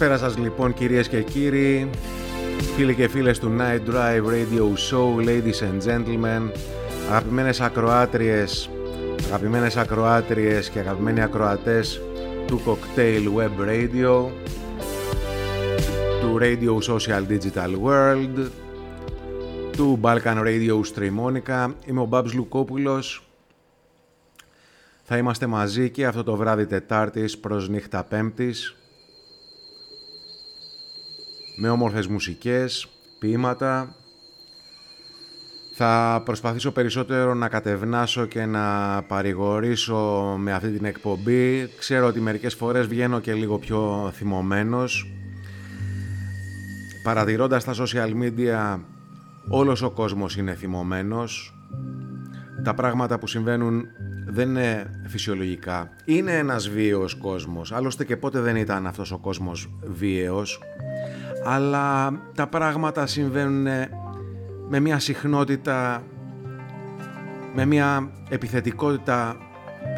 Καλησπέρα σας λοιπόν κυρίες και κύριοι, φίλοι και φίλες του Night Drive Radio Show, ladies and gentlemen, αγαπημένες ακροάτριες, αγαπημένες ακροάτριες και αγαπημένοι ακροατές του Cocktail Web Radio, του Radio Social Digital World, του Balkan Radio Streamonica. Είμαι ο Μπάμπς Λουκόπουλος. Θα είμαστε μαζί και αυτό το βράδυ Τετάρτης προς νύχτα Πέμπτης με όμορφες μουσικές, ποίηματα. Θα προσπαθήσω περισσότερο να κατευνάσω και να παρηγορήσω με αυτή την εκπομπή. Ξέρω ότι μερικές φορές βγαίνω και λίγο πιο θυμωμένος. Παρατηρώντας τα social media, όλος ο κόσμος είναι θυμωμένος. Τα πράγματα που συμβαίνουν δεν είναι φυσιολογικά. Είναι ένας βίαιος κόσμος. Άλλωστε και πότε δεν ήταν αυτός ο κόσμος βίαιος αλλά τα πράγματα συμβαίνουν με μια συχνότητα, με μια επιθετικότητα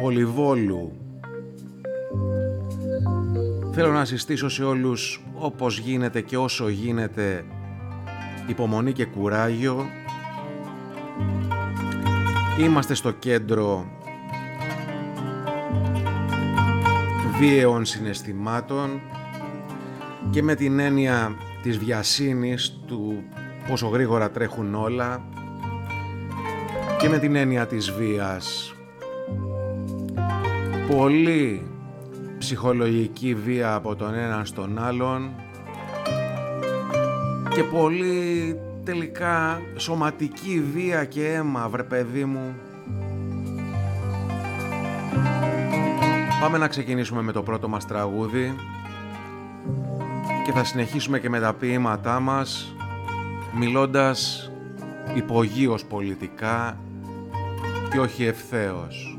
πολυβόλου. Θέλω να συστήσω σε όλους όπως γίνεται και όσο γίνεται υπομονή και κουράγιο. Είμαστε στο κέντρο βίαιων συναισθημάτων και με την έννοια της βιασύνης του πόσο γρήγορα τρέχουν όλα και με την έννοια της βίας. Πολύ ψυχολογική βία από τον έναν στον άλλον και πολύ τελικά σωματική βία και αίμα βρε παιδί μου. Πάμε να ξεκινήσουμε με το πρώτο μας τραγούδι και θα συνεχίσουμε και με τα ποίηματά μας μιλώντας υπογείως πολιτικά και όχι ευθέως.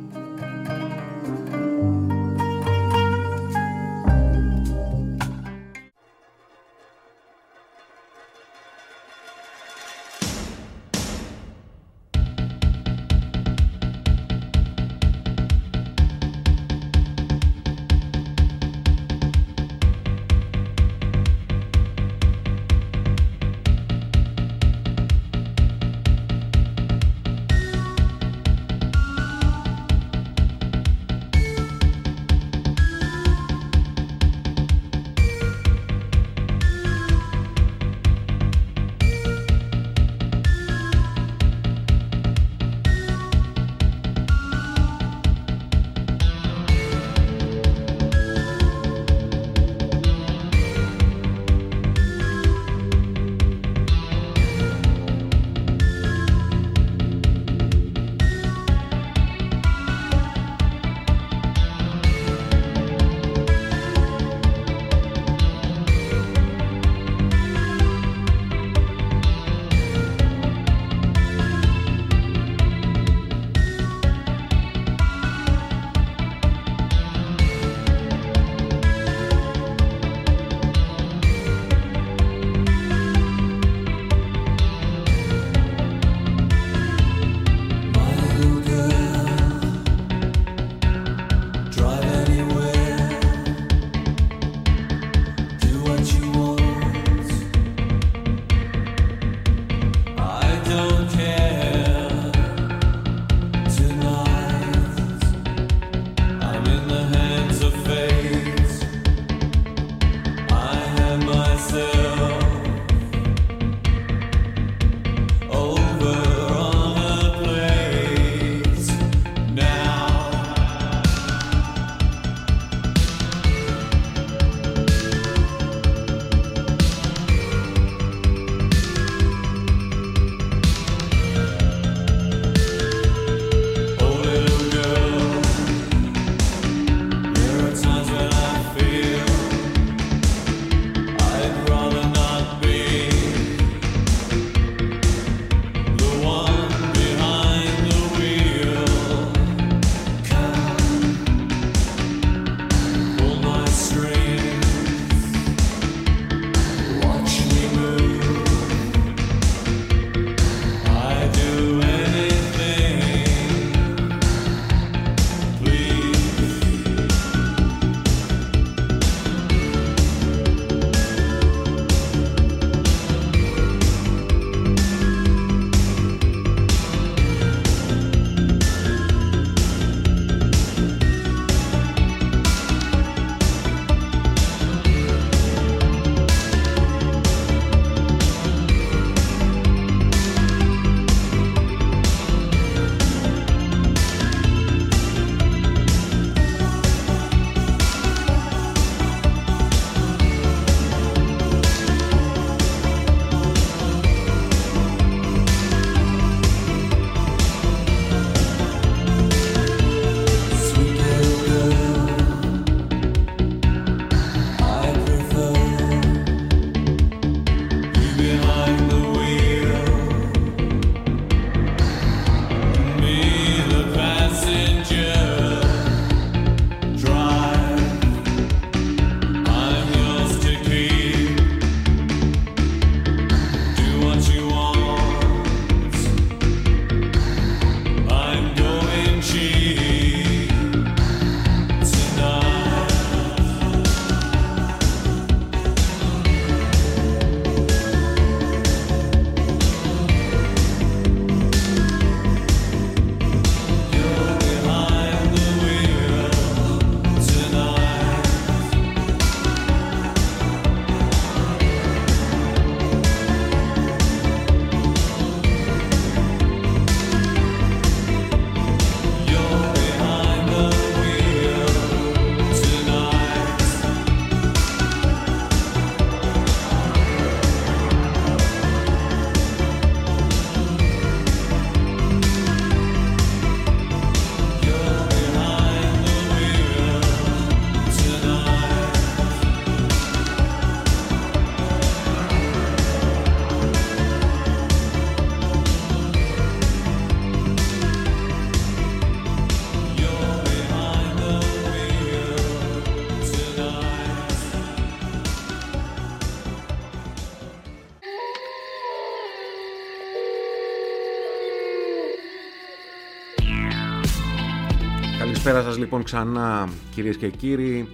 Καλησπέρα σας λοιπόν ξανά κυρίες και κύριοι,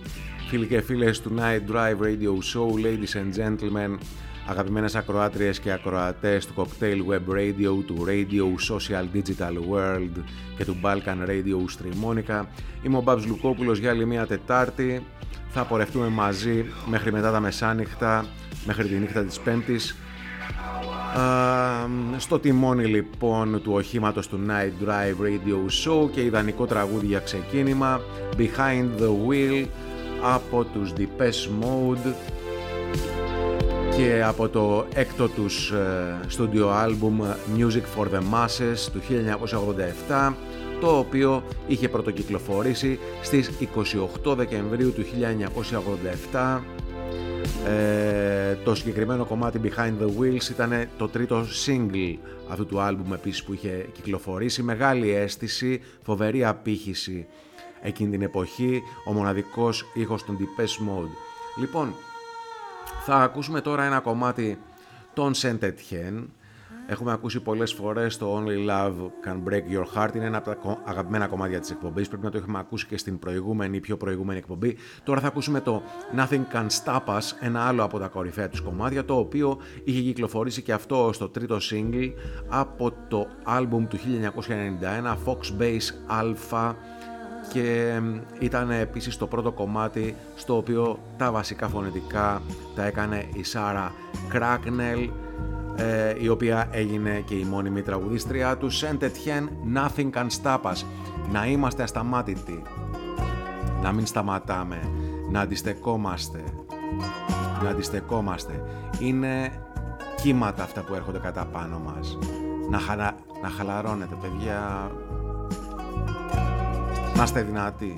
φίλοι και φίλες του Night Drive Radio Show, ladies and gentlemen, αγαπημένες ακροάτριες και ακροατές του Cocktail Web Radio, του Radio Social Digital World και του Balkan Radio Streamonica. Είμαι ο Μπαμπς Λουκόπουλος για άλλη μια Τετάρτη. Θα πορευτούμε μαζί μέχρι μετά τα μεσάνυχτα, μέχρι τη νύχτα της Πέμπτης στο τιμόνι λοιπόν του οχήματος του Night Drive Radio Show και ιδανικό τραγούδι για ξεκίνημα Behind the Wheel από τους Depeche Mode και από το έκτο τους studio album Music for the Masses του 1987 το οποίο είχε πρωτοκυκλοφορήσει στις 28 Δεκεμβρίου του 1987 ε, το συγκεκριμένο κομμάτι Behind the Wheels ήταν το τρίτο single αυτού του άλμπουμ επίσης που είχε κυκλοφορήσει. Μεγάλη αίσθηση, φοβερή απήχηση εκείνη την εποχή, ο μοναδικός ήχος των Depeche Mode. Λοιπόν, θα ακούσουμε τώρα ένα κομμάτι των Saint Etienne Έχουμε ακούσει πολλές φορές το Only Love Can Break Your Heart. Είναι ένα από τα αγαπημένα κομμάτια της εκπομπής. Πρέπει να το έχουμε ακούσει και στην προηγούμενη, πιο προηγούμενη εκπομπή. Τώρα θα ακούσουμε το Nothing Can Stop Us, ένα άλλο από τα κορυφαία τους κομμάτια, το οποίο είχε κυκλοφορήσει και αυτό στο τρίτο single από το album του 1991 Fox Base Alpha και ήταν επίσης το πρώτο κομμάτι στο οποίο τα βασικά φωνητικά τα έκανε η Σάρα Cracknell ε, η οποία έγινε και η μόνιμη τραγουδίστρια τους Saint Etienne Nothing Can Stop Us. Να είμαστε ασταμάτητοι. Να μην σταματάμε. Να αντιστεκόμαστε. Να αντιστεκόμαστε. Είναι κύματα αυτά που έρχονται κατά πάνω μας. Να, χαλα... να χαλαρώνετε παιδιά. Να είστε δυνατοί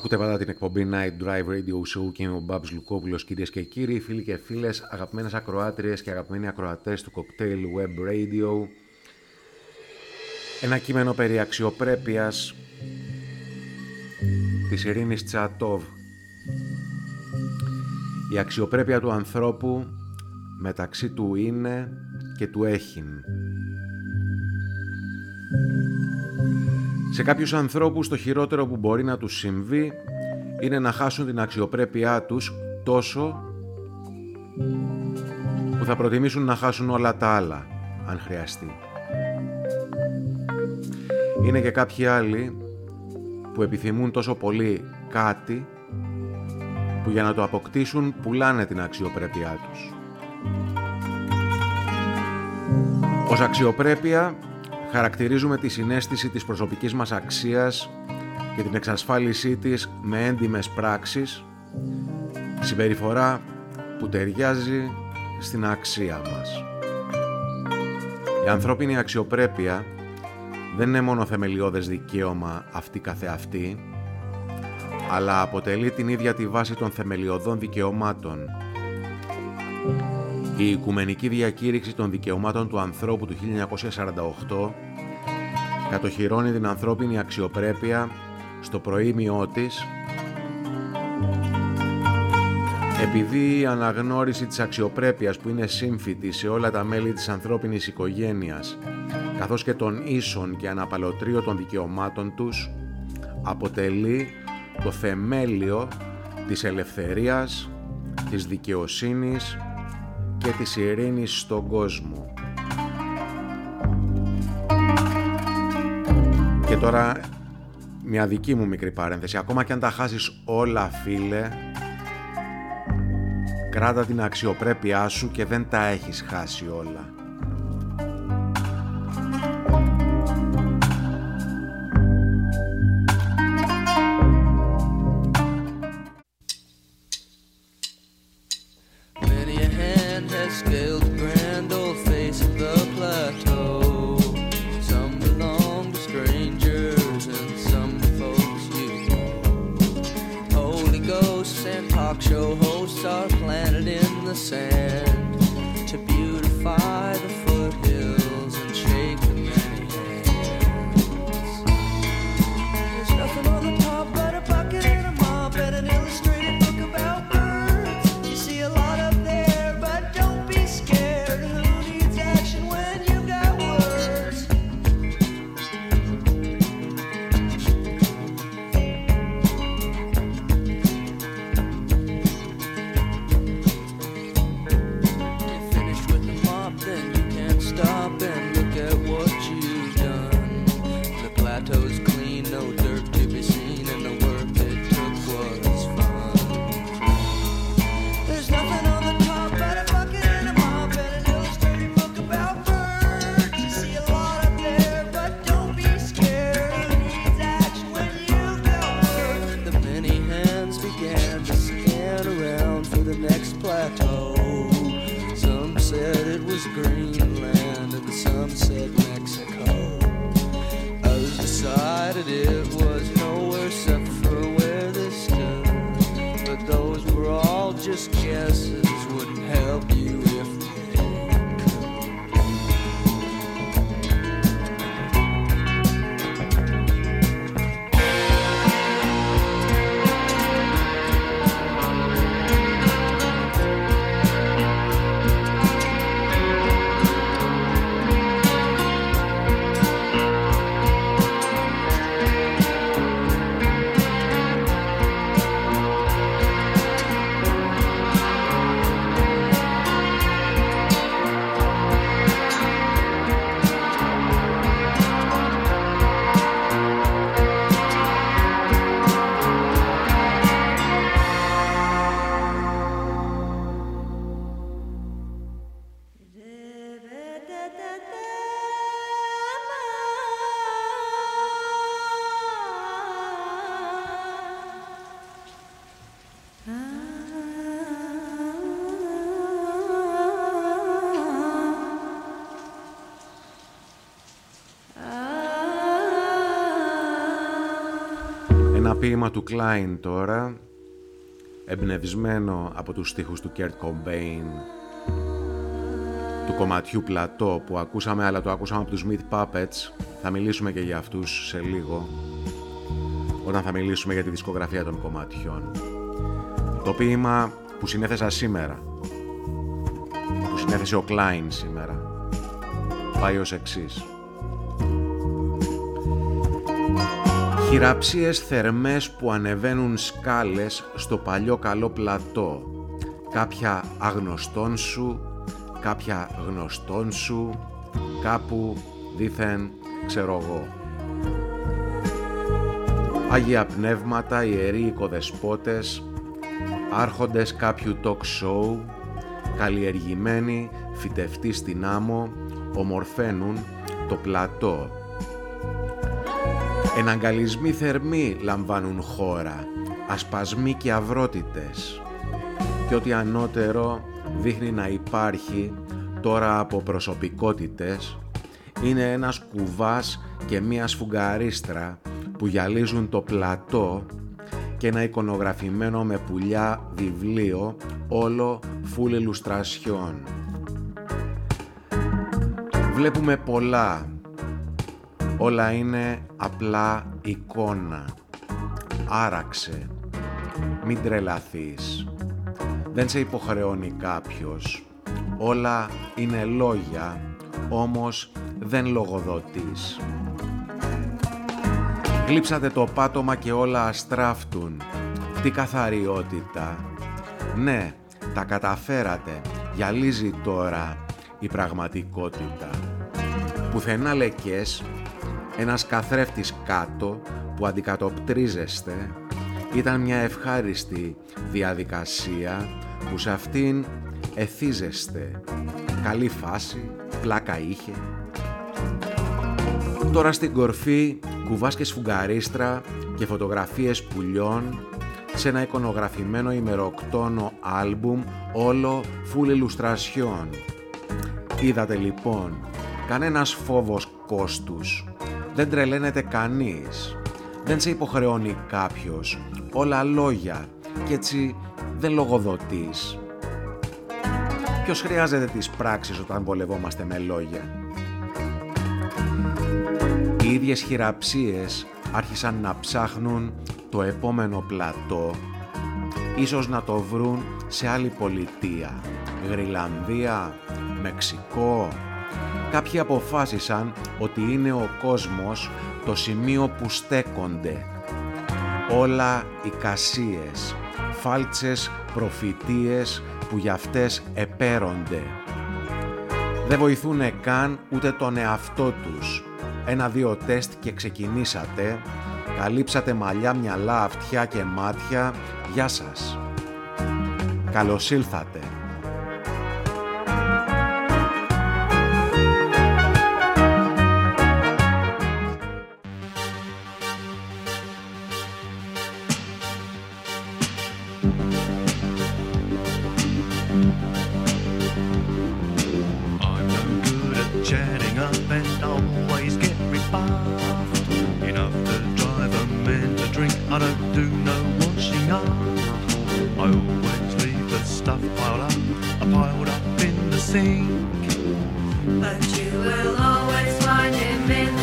Ακούτε πάντα την εκπομπή Night Drive Radio Show και είμαι ο Μπάμπς Λουκόπουλος κυρίες και κύριοι, φίλοι και φίλες, αγαπημένες ακροάτριες και αγαπημένοι ακροατές του Cocktail Web Radio. Ένα κείμενο περί αξιοπρέπειας της Ειρήνης Τσατόβ. Η αξιοπρέπεια του ανθρώπου μεταξύ του είναι και του έχειν. Σε κάποιους ανθρώπους το χειρότερο που μπορεί να τους συμβεί είναι να χάσουν την αξιοπρέπειά τους τόσο που θα προτιμήσουν να χάσουν όλα τα άλλα, αν χρειαστεί. Είναι και κάποιοι άλλοι που επιθυμούν τόσο πολύ κάτι που για να το αποκτήσουν πουλάνε την αξιοπρέπειά τους. Ως αξιοπρέπεια χαρακτηρίζουμε τη συνέστηση της προσωπικής μας αξίας και την εξασφάλισή της με έντιμες πράξεις, συμπεριφορά που ταιριάζει στην αξία μας. Η ανθρώπινη αξιοπρέπεια δεν είναι μόνο θεμελιώδες δικαίωμα αυτή καθεαυτή, αλλά αποτελεί την ίδια τη βάση των θεμελιωδών δικαιωμάτων. Η Οικουμενική Διακήρυξη των Δικαιωμάτων του Ανθρώπου του 1948 κατοχυρώνει την ανθρώπινη αξιοπρέπεια στο προήμιό της επειδή η αναγνώριση της αξιοπρέπειας που είναι σύμφυτη σε όλα τα μέλη της ανθρώπινης οικογένειας καθώς και των ίσων και αναπαλωτρίων δικαιωμάτων τους αποτελεί το θεμέλιο της ελευθερίας, της δικαιοσύνης και της ειρήνης στον κόσμο. Και τώρα μια δική μου μικρή παρένθεση. Ακόμα και αν τα χάσεις όλα φίλε, κράτα την αξιοπρέπειά σου και δεν τα έχεις χάσει όλα. Ένα ποίημα του Klein τώρα, εμπνευσμένο από τους στίχους του Kurt Cobain, του κομματιού Πλατό που ακούσαμε, αλλά το ακούσαμε από τους Meat Puppets. Θα μιλήσουμε και για αυτούς σε λίγο, όταν θα μιλήσουμε για τη δισκογραφία των κομματιών. Το ποίημα που συνέθεσα σήμερα, που συνέθεσε ο Klein σήμερα, πάει ως εξής. Χειραψίες θερμές που ανεβαίνουν σκάλες στο παλιό καλό πλατό. Κάποια αγνωστόν σου, κάποια γνωστόν σου, κάπου δήθεν ξέρω εγώ. Άγια πνεύματα, ιεροί οικοδεσπότες, άρχοντες κάποιου talk show, καλλιεργημένοι φυτευτοί στην άμμο, ομορφαίνουν το πλατό Εναγκαλισμοί θερμοί λαμβάνουν χώρα, ασπασμοί και αυρότητες. Και ό,τι ανώτερο δείχνει να υπάρχει τώρα από προσωπικότητες είναι ένας κουβάς και μία σφουγγαρίστρα που γυαλίζουν το πλατό και ένα εικονογραφημένο με πουλιά βιβλίο όλο φουλ ηλουστρασιών. Βλέπουμε πολλά Όλα είναι απλά εικόνα. Άραξε. Μην τρελαθείς. Δεν σε υποχρεώνει κάποιος. Όλα είναι λόγια, όμως δεν λογοδοτείς. Γλύψατε το πάτωμα και όλα αστράφτουν. Τι καθαριότητα. Ναι, τα καταφέρατε. Γυαλίζει τώρα η πραγματικότητα. Πουθενά λεκές ένας καθρέφτης κάτω που αντικατοπτρίζεστε ήταν μια ευχάριστη διαδικασία που σε αυτήν εθίζεστε. Καλή φάση, πλάκα είχε. Τώρα στην κορφή κουβάς και σφουγγαρίστρα και φωτογραφίες πουλιών σε ένα εικονογραφημένο ημεροκτόνο άλμπουμ όλο φουλ ηλουστρασιών. Είδατε λοιπόν, κανένας φόβος κόστους, δεν τρελαίνεται κανείς. Δεν σε υποχρεώνει κάποιος. Όλα λόγια και έτσι δεν λογοδοτείς. Ποιος χρειάζεται τις πράξεις όταν βολευόμαστε με λόγια; Οι ίδιες χειραψίες άρχισαν να ψάχνουν το επόμενο πλατό ίσως να το βρουν σε άλλη πολιτεία, Γρυλανδία, Μεξικό, Κάποιοι αποφάσισαν ότι είναι ο κόσμος το σημείο που στέκονται. Όλα οι κασίες, φάλτσες προφητείες που για αυτές επέρονται. Δεν βοηθούνε καν ούτε τον εαυτό τους. Ένα-δύο τεστ και ξεκινήσατε. Καλύψατε μαλλιά, μυαλά, αυτιά και μάτια. Γεια σας. Καλώς ήλθατε. been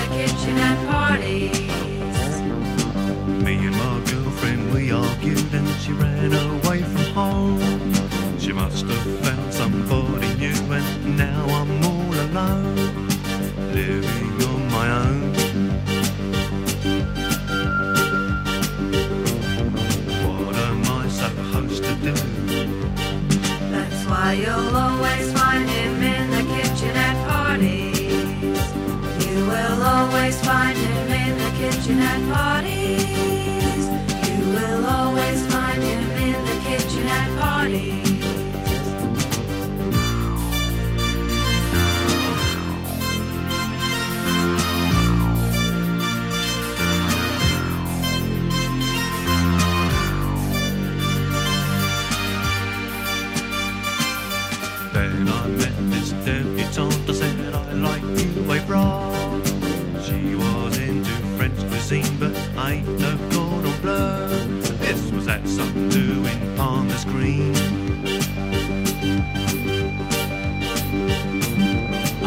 light of gold or blood. This was that some doing on the screen.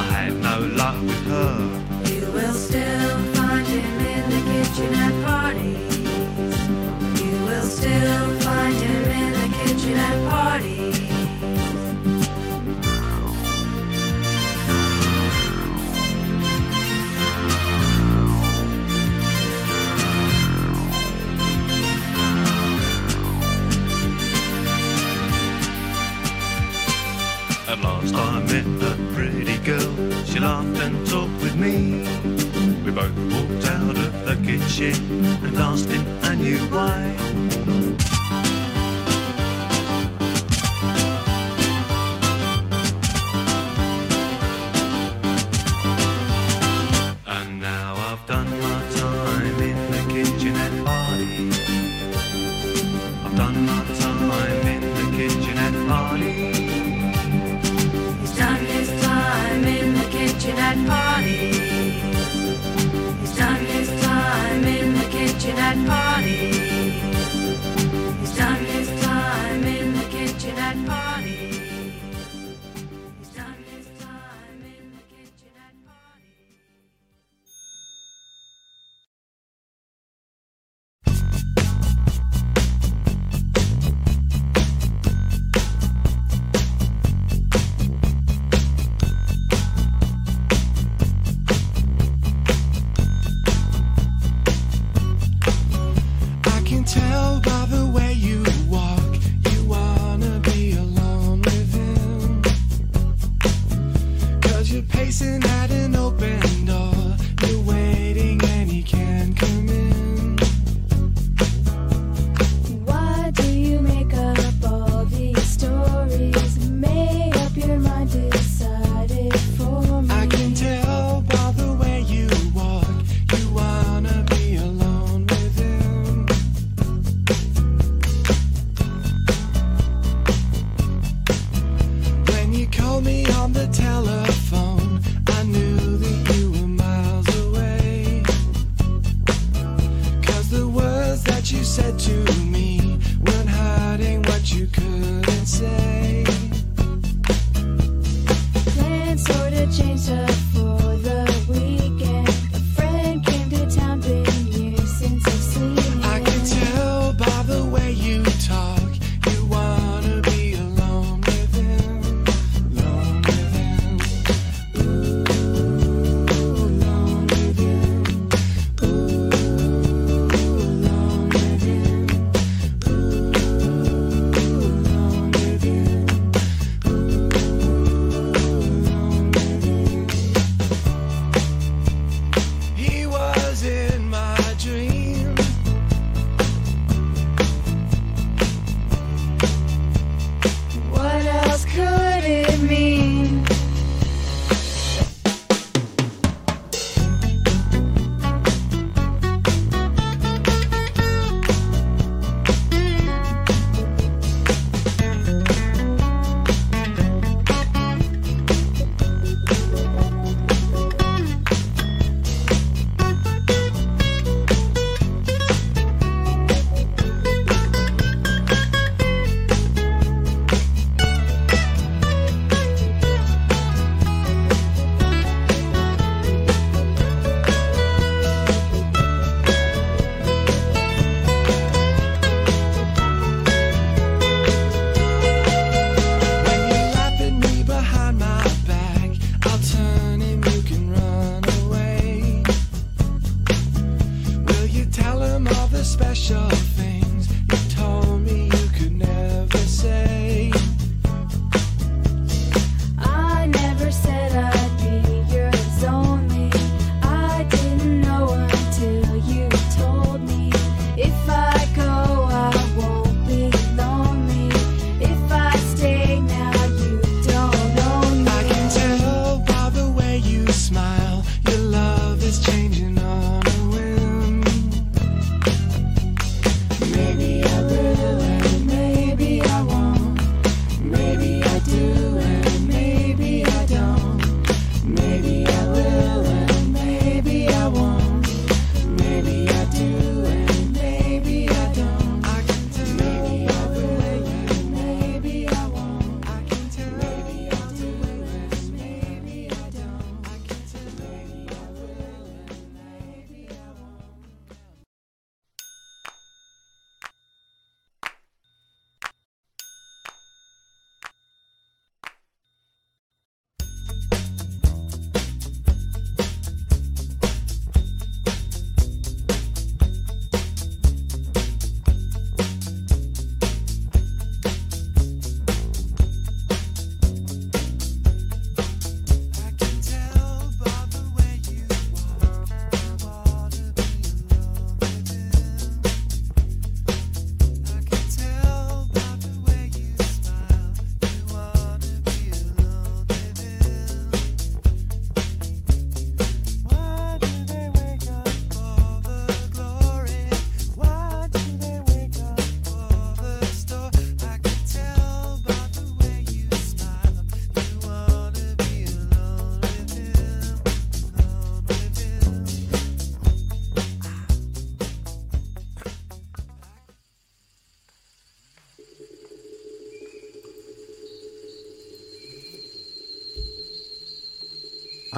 I had no luck with her. You will still find him in the kitchen at parties. You will still She laughed and talked with me. We both walked out of the kitchen and asked him, I knew why.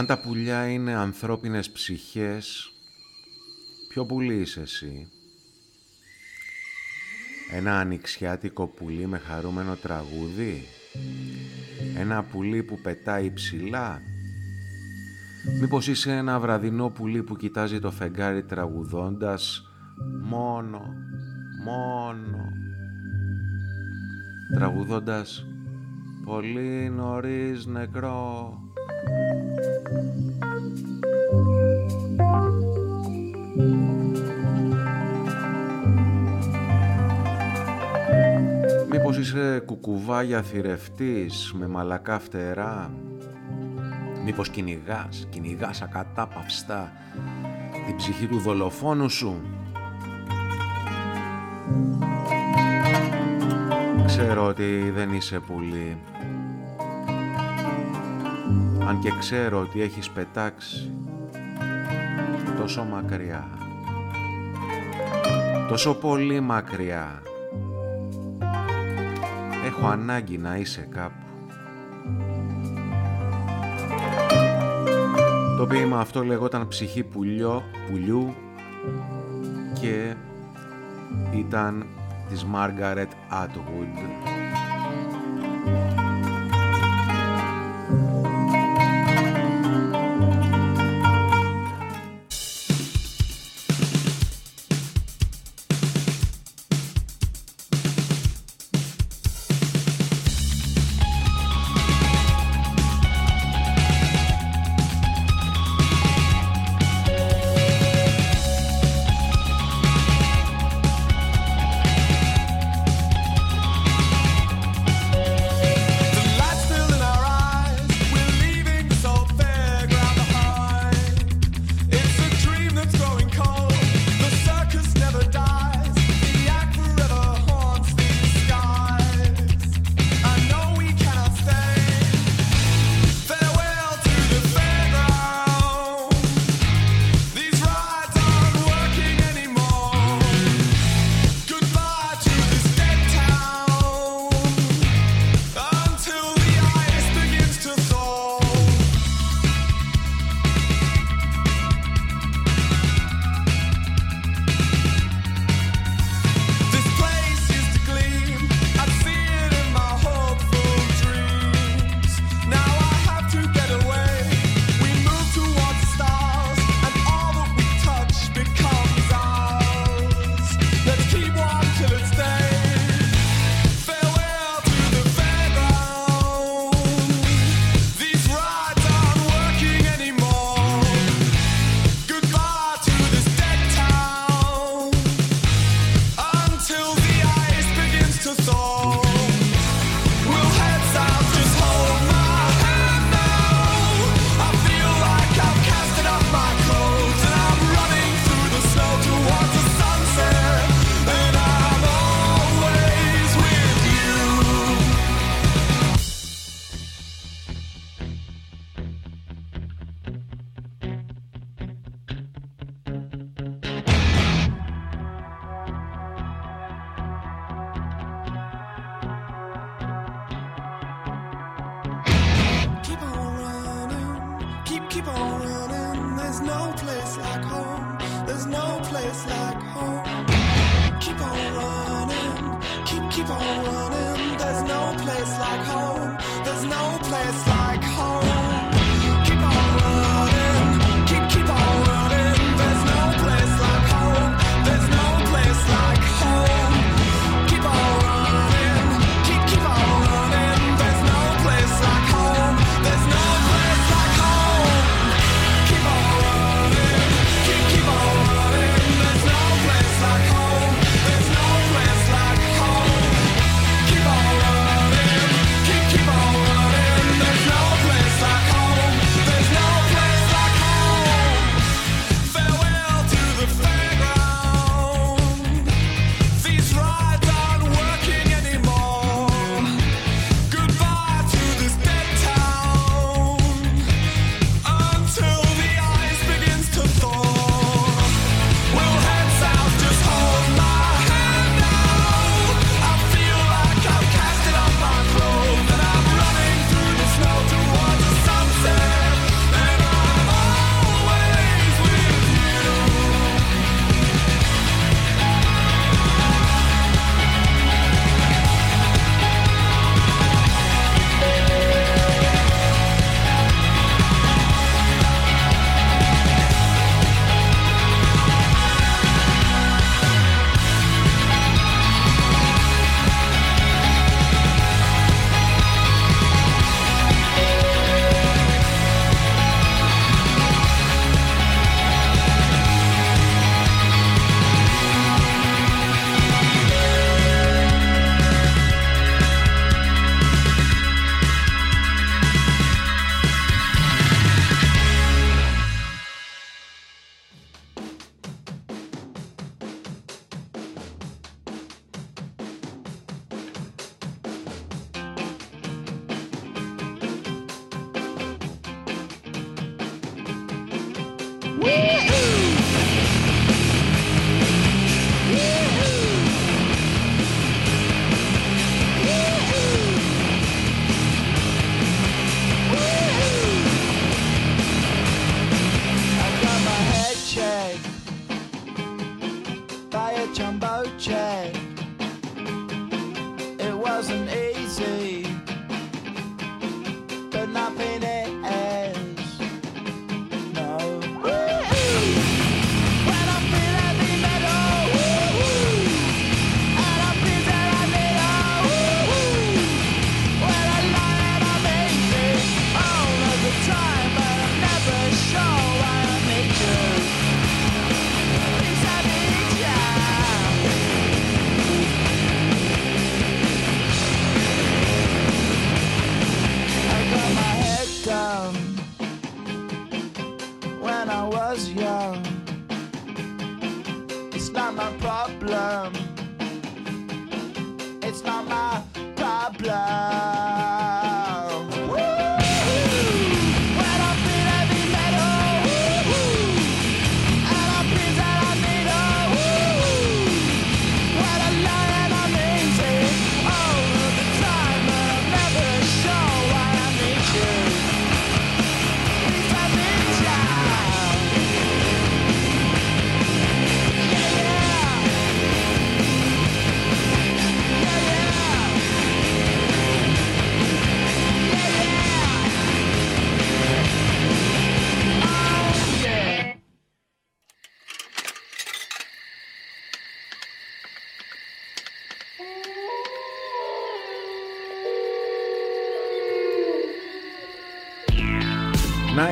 Αν τα πουλιά είναι ανθρώπινες ψυχές, ποιο πουλί είσαι εσύ; Ένα ανοιξιάτικο πουλί με χαρούμενο τραγούδι; Ένα πουλί που πετάει ψηλά; Μήπως είσαι ένα βραδινό πουλί που κοιτάζει το φεγγάρι τραγουδώντας μόνο, μόνο. Τραγουδώντας «Πολύ νωρίς νεκρό, Μήπως είσαι κουκουβάγια θηρευτής με μαλακά φτερά; Μήπως κυνηγάς, κυνηγάς ακατάπαυστα την ψυχή του δολοφόνου σου; Ξέρω ότι δεν είσαι πολύ αν και ξέρω ότι έχεις πετάξει τόσο μακριά, τόσο πολύ μακριά, έχω ανάγκη να είσαι κάπου. Το ποίημα αυτό λεγόταν «Ψυχή πουλιό, πουλιού» και ήταν της Margaret Atwood.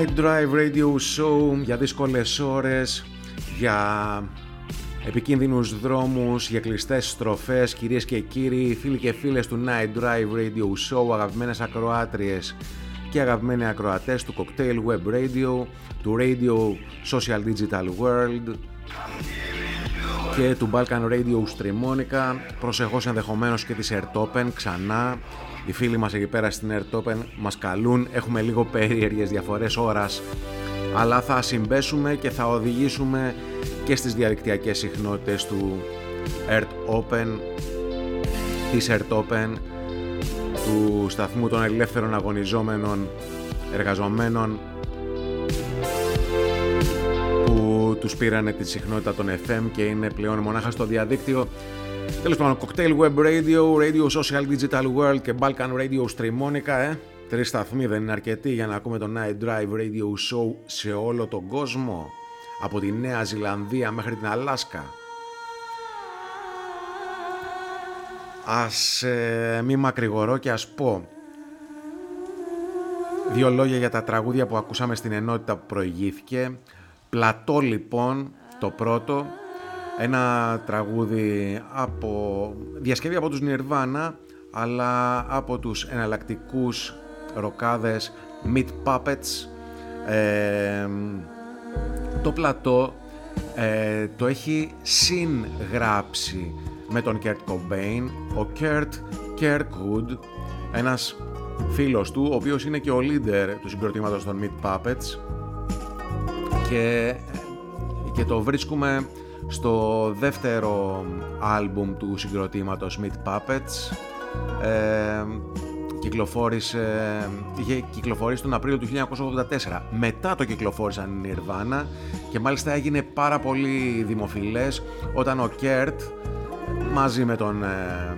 Night Drive Radio Show για δύσκολες ώρες, για επικίνδυνους δρόμους, για κλειστές στροφές, κυρίες και κύριοι, φίλοι και φίλες του Night Drive Radio Show, αγαπημένες ακροάτριες και αγαπημένοι ακροατές του Cocktail Web Radio, του Radio Social Digital World και του Balkan Radio Streamonica, προσεχώς ενδεχομένως και της Airtopen ξανά. Οι φίλοι μας εκεί πέρα στην Airtopen μας καλούν, έχουμε λίγο περίεργες διαφορές ώρας, αλλά θα συμπέσουμε και θα οδηγήσουμε και στις διαδικτυακές συχνότητες του Earth Open, της Earth Open, του σταθμού των ελεύθερων αγωνιζόμενων εργαζομένων τους πήρανε τη συχνότητα των FM και είναι πλέον μονάχα στο διαδίκτυο. Τέλος πάντων, Cocktail Web Radio, Radio Social Digital World και Balkan Radio Streamonica, ε. Τρεις σταθμοί δεν είναι αρκετοί για να ακούμε το Night Drive Radio Show σε όλο τον κόσμο. Από τη Νέα Ζηλανδία μέχρι την Αλάσκα. Ας ε, μη μακρηγορώ και ας πω δύο λόγια για τα τραγούδια που ακούσαμε στην ενότητα που προηγήθηκε. Πλατό λοιπόν το πρώτο, ένα τραγούδι από διασκευή από τους Nirvana αλλά από τους εναλλακτικούς ροκάδες Meat Puppets. Ε, το πλατό ε, το έχει συγγράψει με τον Kurt Cobain ο Kurt Kirkwood ένας φίλος του ο οποίος είναι και ο leader του συγκροτήματος των Meat Puppets και, και το βρίσκουμε στο δεύτερο άλμπουμ του συγκροτήματος Meat Puppets. Ε, κυκλοφόρησε, είχε κυκλοφορήσει τον Απρίλιο του 1984 μετά το κυκλοφόρησαν οι Nirvana και μάλιστα έγινε πάρα πολύ δημοφιλές όταν ο Κέρτ μαζί με τον ε,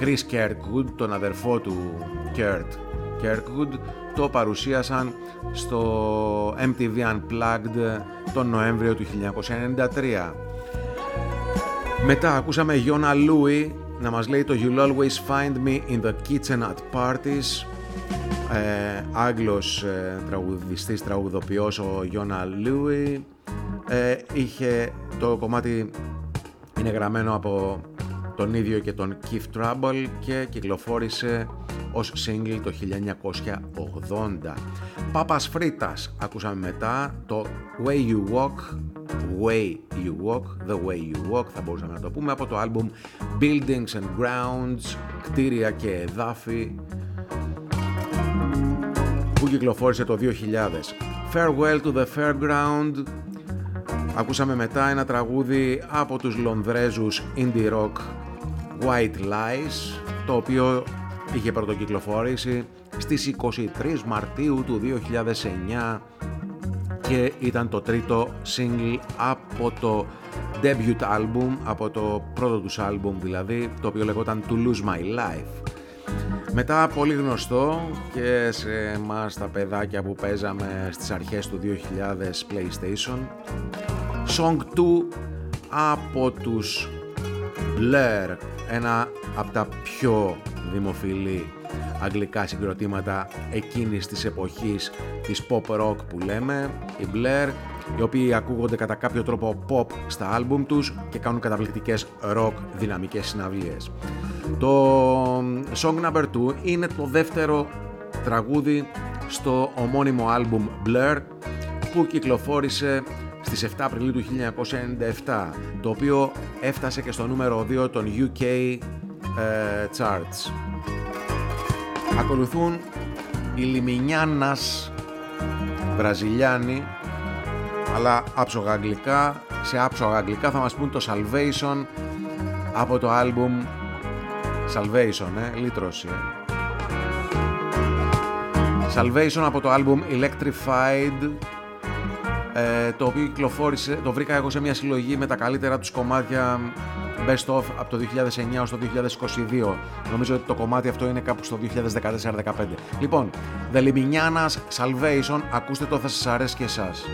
Chris Kirkwood, τον αδερφό του Curt Kirkwood, το παρουσίασαν στο MTV Unplugged τον Νοέμβριο του 1993. Μετά ακούσαμε Γιώνα Λούι να μας λέει το You'll always find me in the kitchen at parties ε, Άγγλος ε, τραγουδιστής, τραγουδοποιός ο Γιώνα Λούι ε, είχε το κομμάτι είναι γραμμένο από τον ίδιο και τον Keith Trouble και κυκλοφόρησε ως single το 1980. Πάπας Φρίτας ακούσαμε μετά το Way You Walk Way You Walk, The Way You Walk θα μπορούσαμε να το πούμε από το άλμπουμ Buildings and Grounds, κτίρια και εδάφη που κυκλοφόρησε το 2000. Farewell to the Fairground Ακούσαμε μετά ένα τραγούδι από τους Λονδρέζους indie rock White Lies, το οποίο είχε πρωτοκυκλοφορήσει στις 23 Μαρτίου του 2009 και ήταν το τρίτο single από το debut album, από το πρώτο τους album δηλαδή, το οποίο λεγόταν To Lose My Life. Μετά πολύ γνωστό και σε εμάς τα παιδάκια που παίζαμε στις αρχές του 2000 PlayStation Song 2 από τους Blur ένα από τα πιο δημοφιλή αγγλικά συγκροτήματα εκείνης της εποχής της pop rock που λέμε οι Blair οι οποίοι ακούγονται κατά κάποιο τρόπο pop στα άλμπουμ τους και κάνουν καταπληκτικές rock δυναμικές συναυλίες. Το Song Number 2 είναι το δεύτερο τραγούδι στο ομώνυμο άλμπουμ Blur που κυκλοφόρησε στις 7 Απριλίου του 1997 το οποίο έφτασε και στο νούμερο 2 των UK ε, charts. Ακολουθούν οι Λιμινιάνας Βραζιλιάνοι αλλά άψογα αγγλικά σε άψογα αγγλικά θα μας πούν το Salvation από το άλμπουμ Salvation, ε, λύτρωση. Ε. Salvation από το άλμπουμ Electrified ε, το οποίο κυκλοφόρησε, το βρήκα εγώ σε μια συλλογή με τα καλύτερα τους κομμάτια Best of από το 2009 ως το 2022. Νομίζω ότι το κομμάτι αυτό είναι κάπου στο 2014-15. Λοιπόν, The Liminianas Salvation, ακούστε το θα σας αρέσει και εσάς.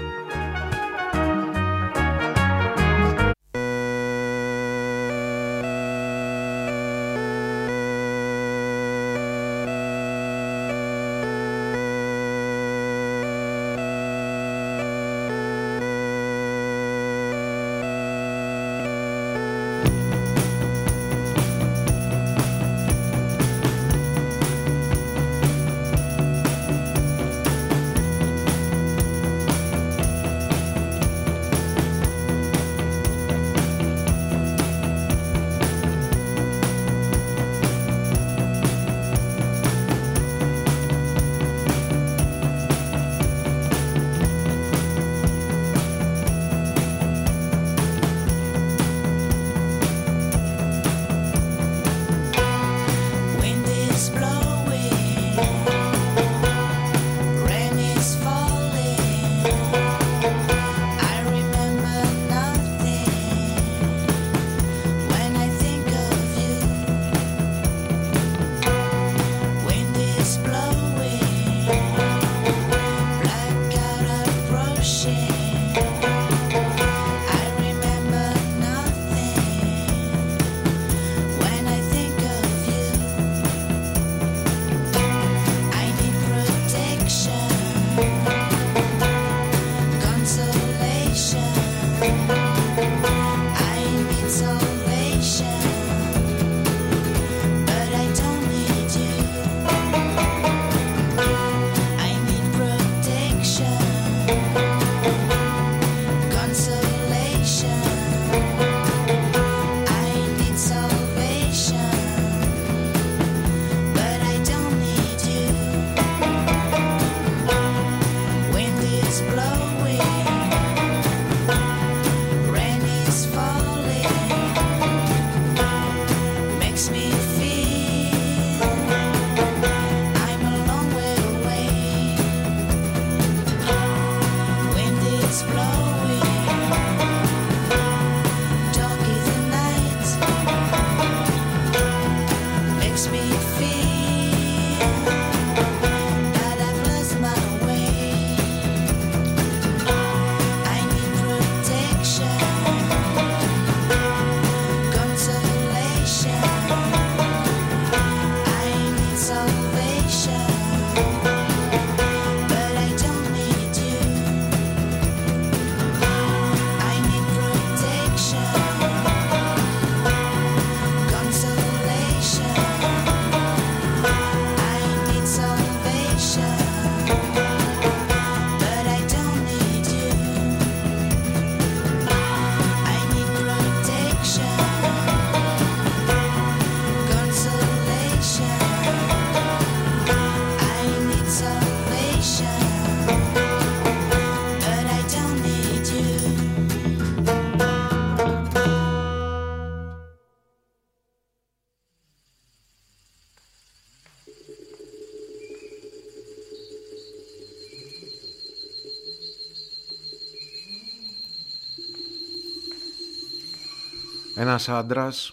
Ένας άντρας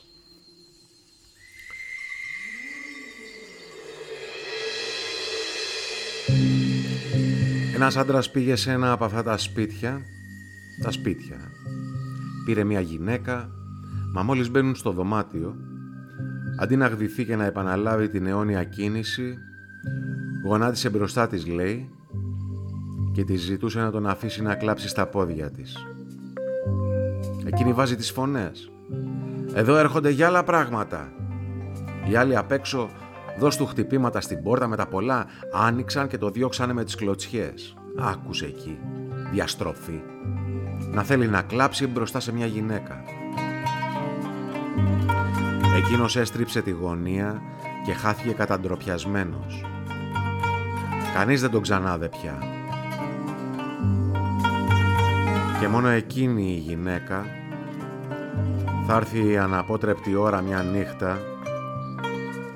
Ένας άντρας πήγε σε ένα από αυτά τα σπίτια, τα σπίτια. Πήρε μια γυναίκα, μα μόλις μπαίνουν στο δωμάτιο, αντί να γδυθεί και να επαναλάβει την αιώνια κίνηση, γονάτισε μπροστά της λέει και της ζητούσε να τον αφήσει να κλάψει στα πόδια της. Εκείνη βάζει τις φωνές. Εδώ έρχονται για άλλα πράγματα. Οι άλλοι απ' έξω δώσ' του χτυπήματα στην πόρτα με τα πολλά, άνοιξαν και το διώξανε με τις κλωτσιές. Άκουσε εκεί. Διαστροφή. Να θέλει να κλάψει μπροστά σε μια γυναίκα. Εκείνος έστριψε τη γωνία και χάθηκε καταντροπιασμένος. Κανείς δεν τον ξανάδε πια. Και μόνο εκείνη η γυναίκα θα έρθει η αναπότρεπτη ώρα μια νύχτα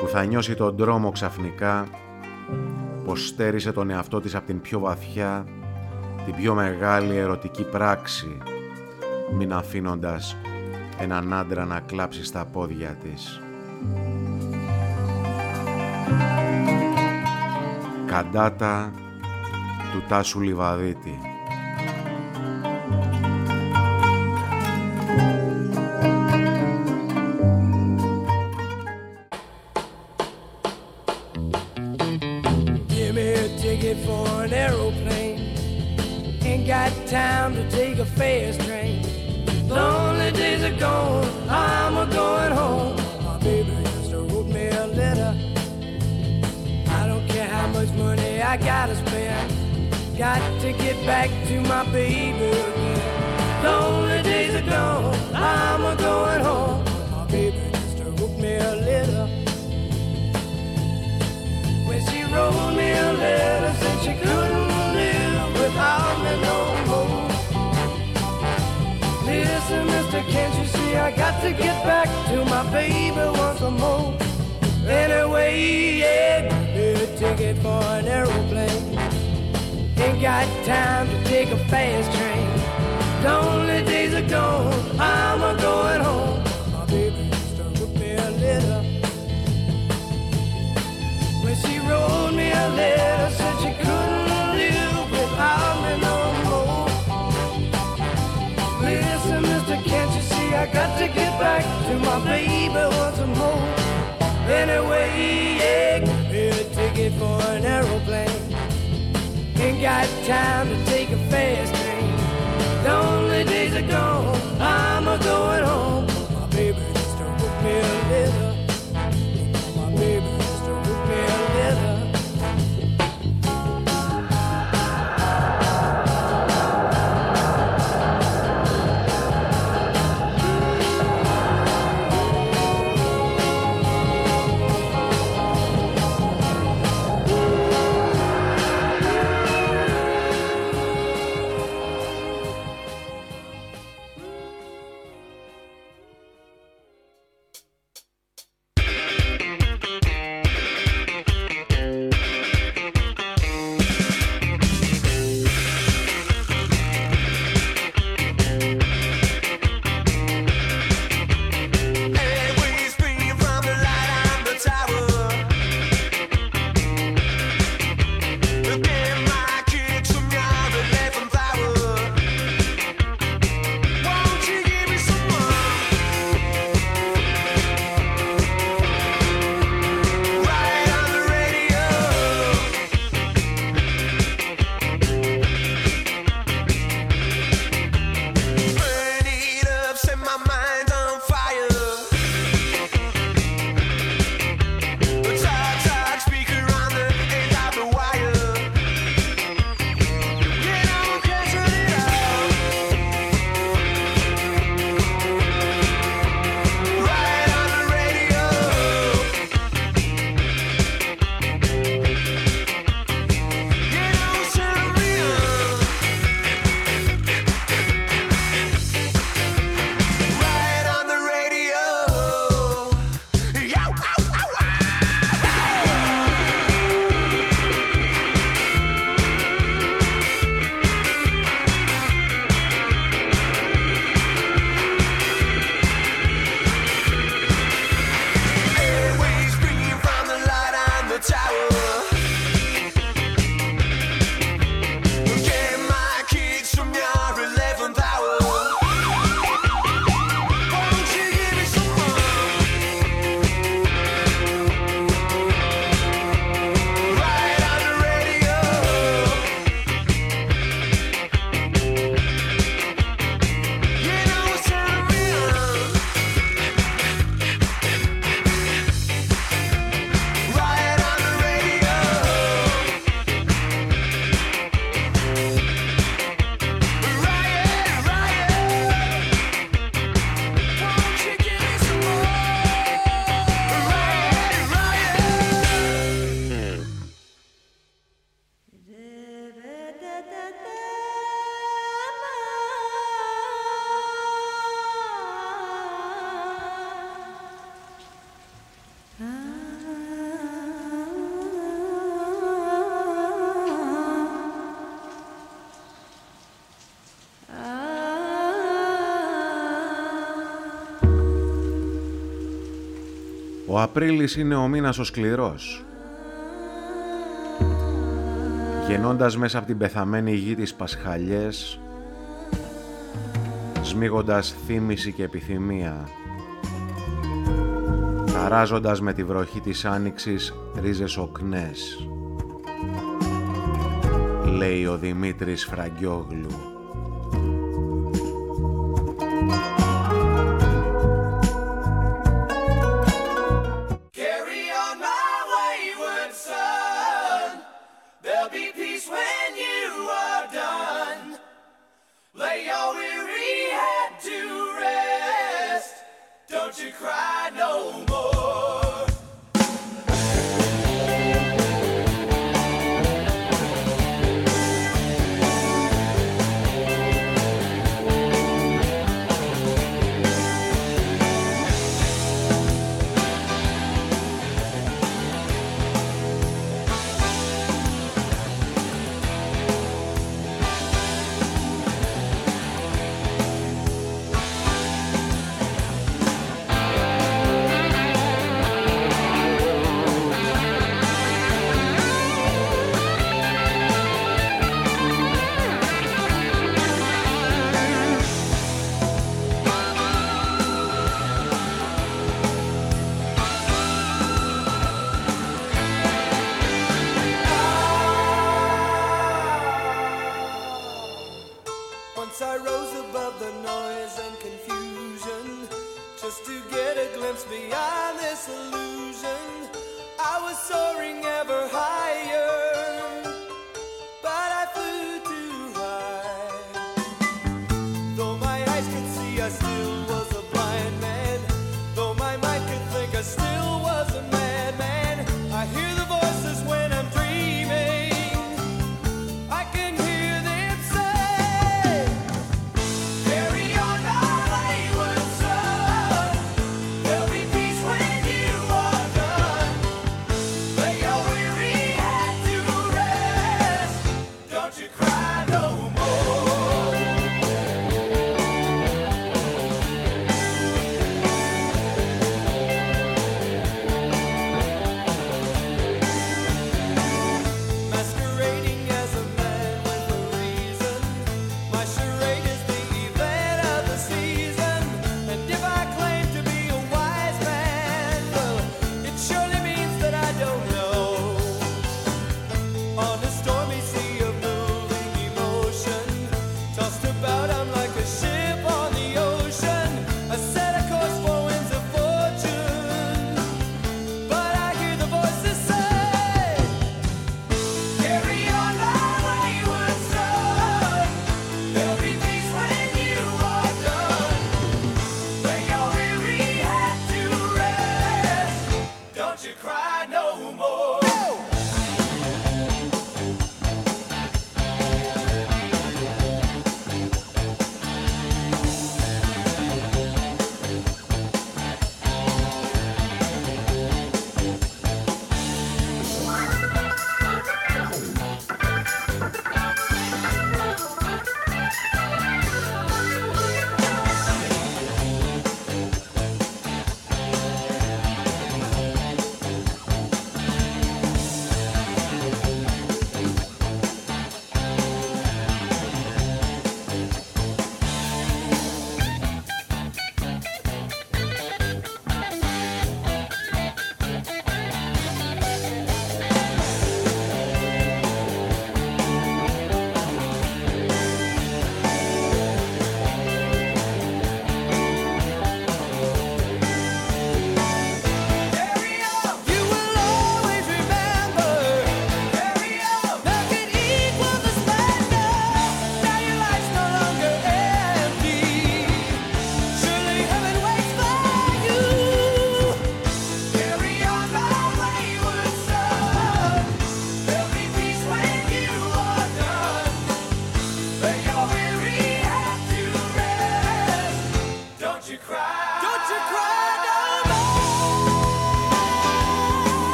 που θα νιώσει τον τρόμο ξαφνικά πως στέρισε τον εαυτό της από την πιο βαθιά, την πιο μεγάλη ερωτική πράξη, μην αφήνοντας έναν άντρα να κλάψει στα πόδια της. Καντάτα του Τάσου Λιβαδίτη. Απρίλης είναι ο μήνας ο σκληρός. Γεννώντας μέσα από την πεθαμένη γη της Πασχαλιές, σμίγοντας θύμηση και επιθυμία, ταράζοντας με τη βροχή της άνοιξης ρίζες οκνές, λέει ο Δημήτρης Φραγκιόγλου.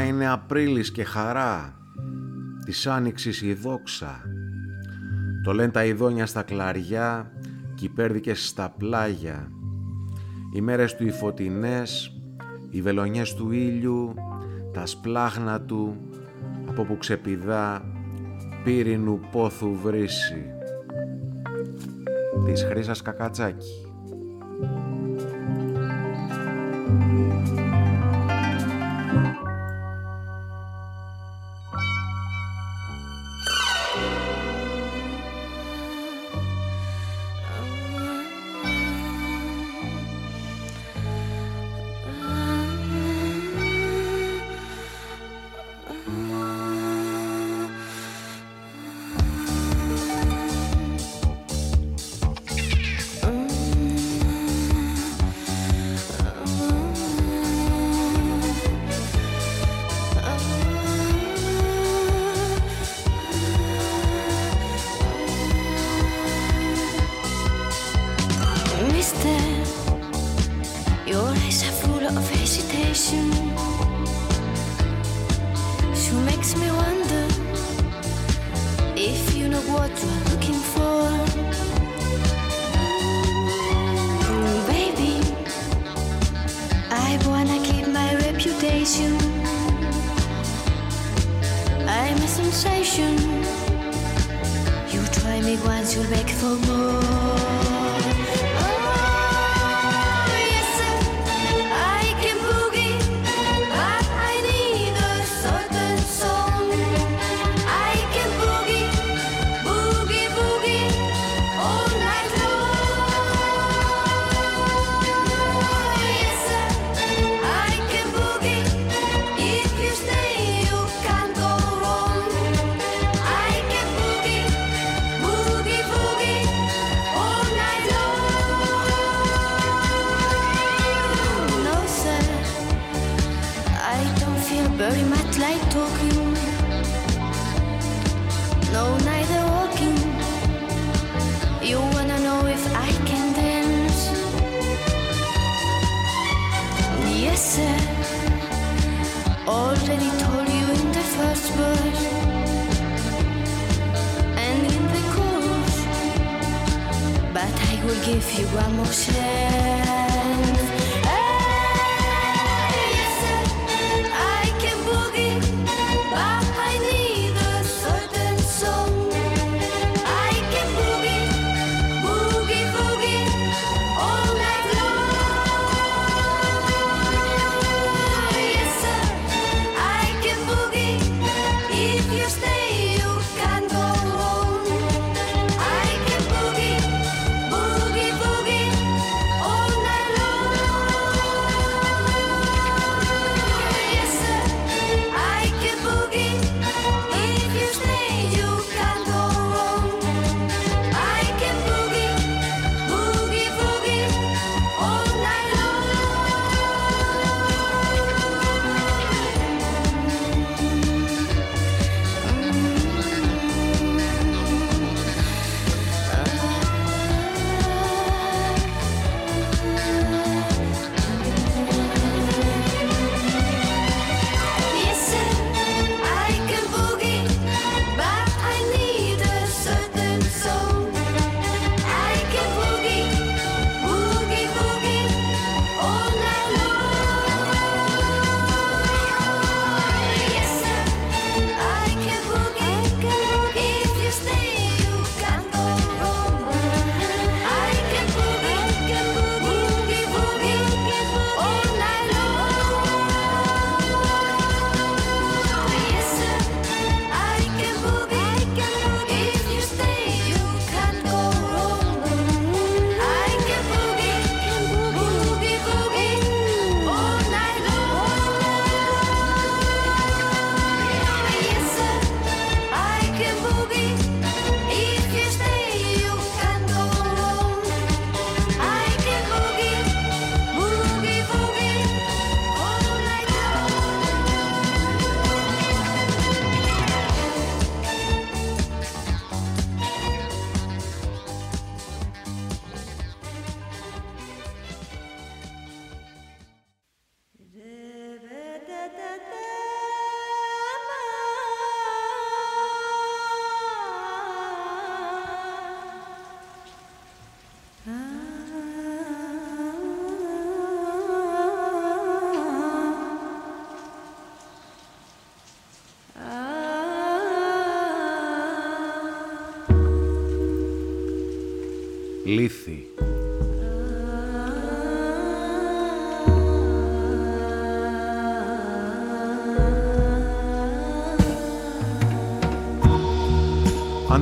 Είναι Απρίλης και χαρά, της άνοιξης η δόξα. Το λένε τα ειδόνια στα κλαριά, κυπέρδικες στα πλάγια. Οι μέρες του οι φωτεινές, οι βελονιές του ήλιου, τα σπλάχνα του, από που ξεπηδά πύρινου πόθου βρύση. Της Χρύσας Κακατσάκη.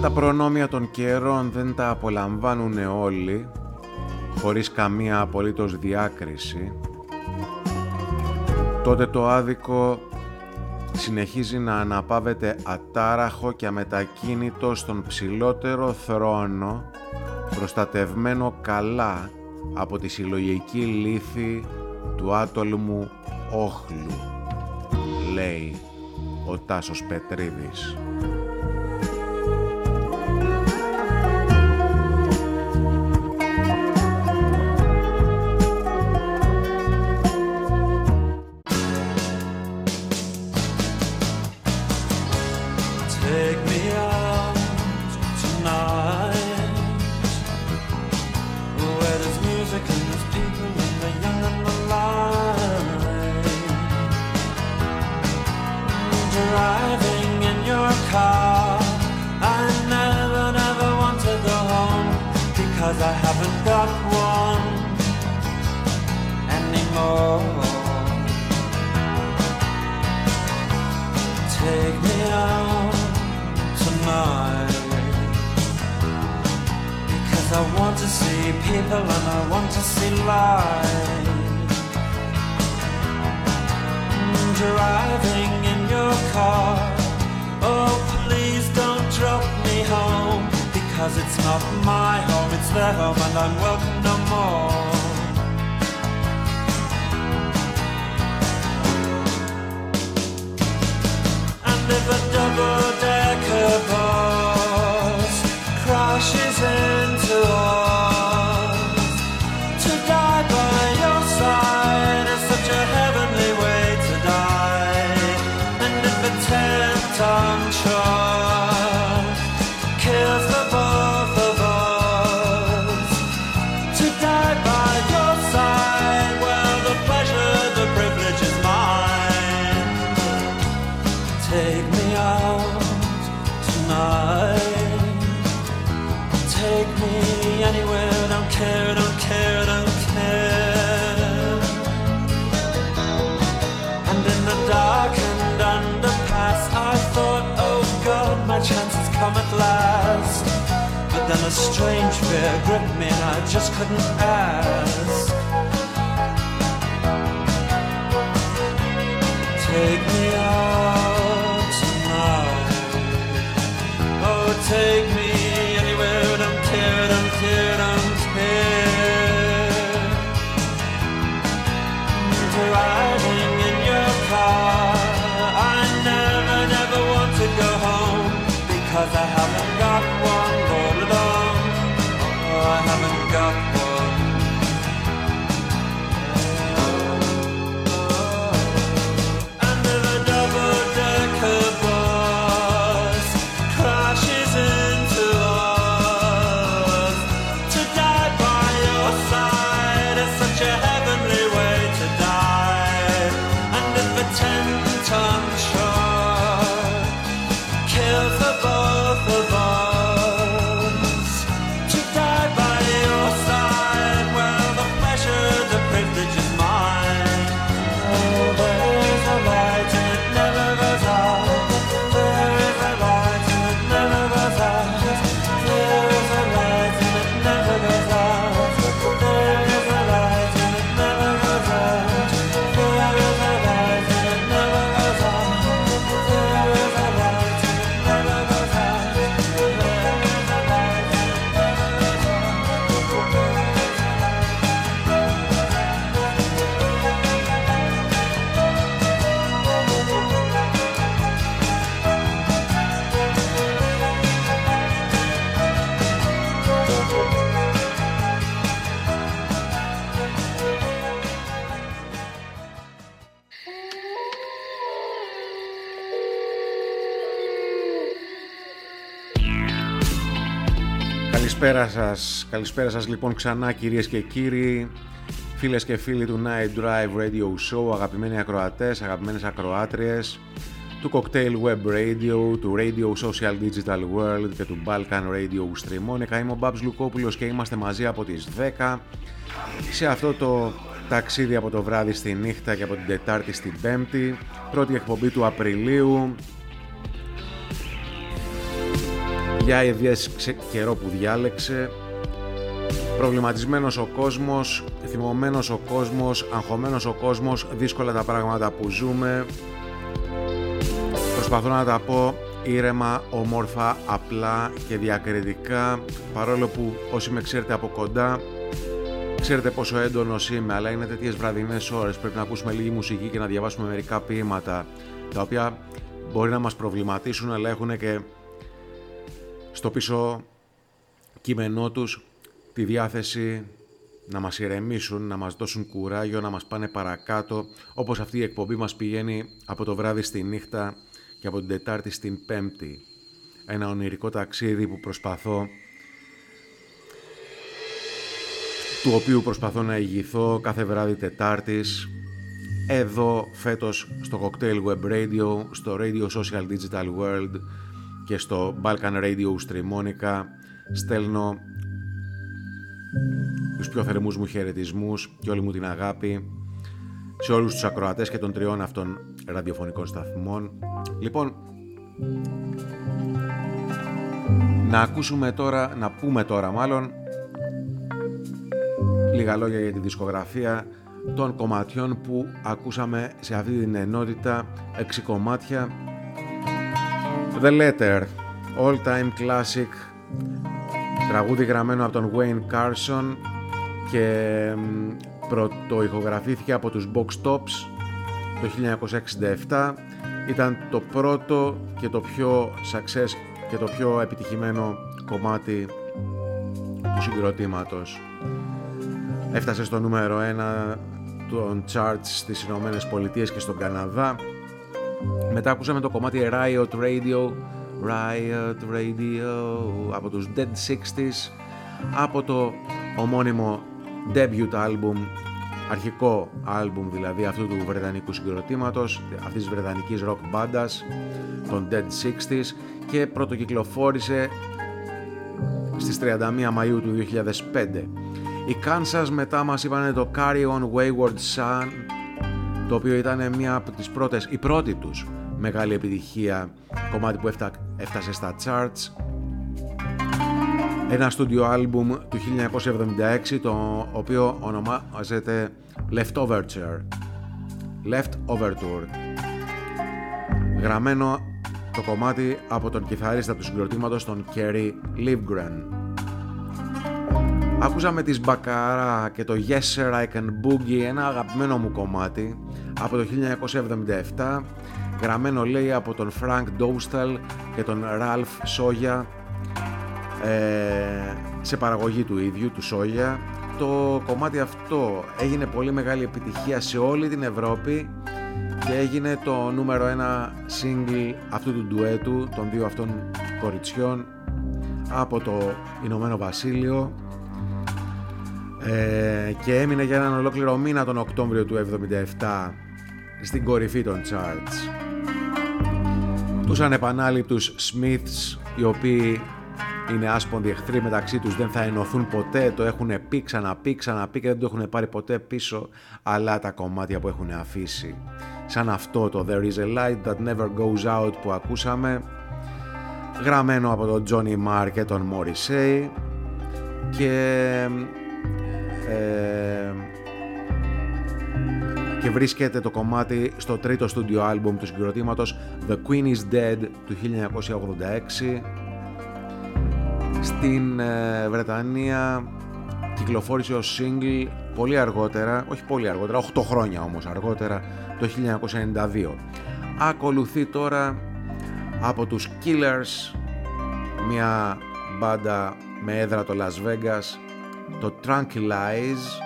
τα προνόμια των καιρών δεν τα απολαμβάνουν όλοι, χωρίς καμία απολύτως διάκριση, τότε το άδικο συνεχίζει να αναπαύεται ατάραχο και αμετακίνητο στον ψηλότερο θρόνο, προστατευμένο καλά από τη συλλογική λύθη του άτολμου όχλου, λέει ο Τάσος Πετρίδης. gripped me and I just couldn't ask. Take me out tonight. Oh, take me anywhere. Don't care. Don't care. Don't care. Driving in your car. I never, never want to go home because I haven't got one. I haven't got Καλησπέρα σας, καλησπέρα σας λοιπόν ξανά κυρίες και κύριοι. Φίλες και φίλοι του Night Drive Radio Show, αγαπημένοι ακροατές, αγαπημένες ακροάτριες του Cocktail Web Radio, του Radio Social Digital World και του Balkan Radio Streamonic. Είμαι ο Μπαμπς Λουκόπουλος και είμαστε μαζί από τις 10 σε αυτό το ταξίδι από το βράδυ στη νύχτα και από την Τετάρτη στην Πέμπτη, πρώτη εκπομπή του Απριλίου. Για ιδιές καιρό που διάλεξε. Προβληματισμένος ο κόσμος, θυμωμένος ο κόσμος, αγχωμένος ο κόσμος, δύσκολα τα πράγματα που ζούμε. Προσπαθώ να τα πω ήρεμα, όμορφα, απλά και διακριτικά, παρόλο που όσοι με ξέρετε από κοντά, ξέρετε πόσο έντονος είμαι, αλλά είναι τέτοιες βραδινές ώρες, πρέπει να ακούσουμε λίγη μουσική και να διαβάσουμε μερικά ποίηματα, τα οποία μπορεί να μας προβληματίσουν, αλλά έχουν και στο πίσω κείμενό τους τη διάθεση να μας ηρεμήσουν, να μας δώσουν κουράγιο, να μας πάνε παρακάτω, όπως αυτή η εκπομπή μας πηγαίνει από το βράδυ στη νύχτα και από την Τετάρτη στην Πέμπτη. Ένα ονειρικό ταξίδι που προσπαθώ, του οποίου προσπαθώ να ηγηθώ κάθε βράδυ Τετάρτης, εδώ φέτος στο Cocktail Web Radio, στο Radio Social Digital World και στο Balkan Radio Streamonica στέλνω τους πιο θερμούς μου χαιρετισμούς και όλη μου την αγάπη σε όλους τους ακροατές και των τριών αυτών ραδιοφωνικών σταθμών. Λοιπόν, να ακούσουμε τώρα, να πούμε τώρα μάλλον, λίγα λόγια για τη δισκογραφία των κομματιών που ακούσαμε σε αυτή την ενότητα, έξι κομμάτια. The Letter, All Time Classic, τραγούδι γραμμένο από τον Wayne Carson και πρωτοηχογραφήθηκε από τους Box Tops το 1967 ήταν το πρώτο και το πιο success και το πιο επιτυχημένο κομμάτι του συγκροτήματος. Έφτασε στο νούμερο 1 των charts στις Ηνωμένες Πολιτείες και στον Καναδά μετά ακούσαμε το κομμάτι Riot Radio Riot Radio από τους Dead 60s από το ομώνυμο debut album αρχικό άλμπουμ δηλαδή αυτού του βρετανικού συγκροτήματος αυτής της βρετανικής rock μπάντας των Dead 60s και πρωτοκυκλοφόρησε στις 31 Μαΐου του 2005 οι Kansas μετά μας είπαν το Carry On Wayward Son το οποίο ήταν μια από τις πρώτες, η πρώτη τους μεγάλη επιτυχία κομμάτι που έφτασε στα charts. Ένα στούντιο άλμπουμ του 1976 το οποίο ονομάζεται Left Overture. Left Overture. Γραμμένο το κομμάτι από τον κιθαρίστα του συγκροτήματος τον Kerry Livgren. Άκουσα τις Μπακάρα και το Yes Sir I Can Boogie ένα αγαπημένο μου κομμάτι από το 1977 γραμμένο λέει από τον Frank Dostal και τον Ralph Soja ε, σε παραγωγή του ίδιου, του Σόγια. Το κομμάτι αυτό έγινε πολύ μεγάλη επιτυχία σε όλη την Ευρώπη και έγινε το νούμερο ένα single αυτού του ντουέτου των δύο αυτών κοριτσιών από το Ηνωμένο Βασίλειο ε, και έμεινε για έναν ολόκληρο μήνα τον Οκτώβριο του 1977 στην κορυφή των charts. Τους ανεπανάληπτους Smiths οι οποίοι είναι άσπονδοι εχθροί μεταξύ τους, δεν θα ενωθούν ποτέ, το έχουν πει, ξαναπεί, ξαναπεί και δεν το έχουν πάρει ποτέ πίσω, αλλά τα κομμάτια που έχουν αφήσει. Σαν αυτό το There is a light that never goes out που ακούσαμε, γραμμένο από τον Johnny Marr και τον Morrissey και ε, και βρίσκεται το κομμάτι στο τρίτο στούντιο άλμπουμ του συγκροτήματος The Queen is Dead του 1986 στην ε, Βρετανία κυκλοφόρησε ως single πολύ αργότερα, όχι πολύ αργότερα, 8 χρόνια όμως αργότερα, το 1992. Ακολουθεί τώρα από τους Killers, μια μπάντα με έδρα το Las Vegas, το Tranquilize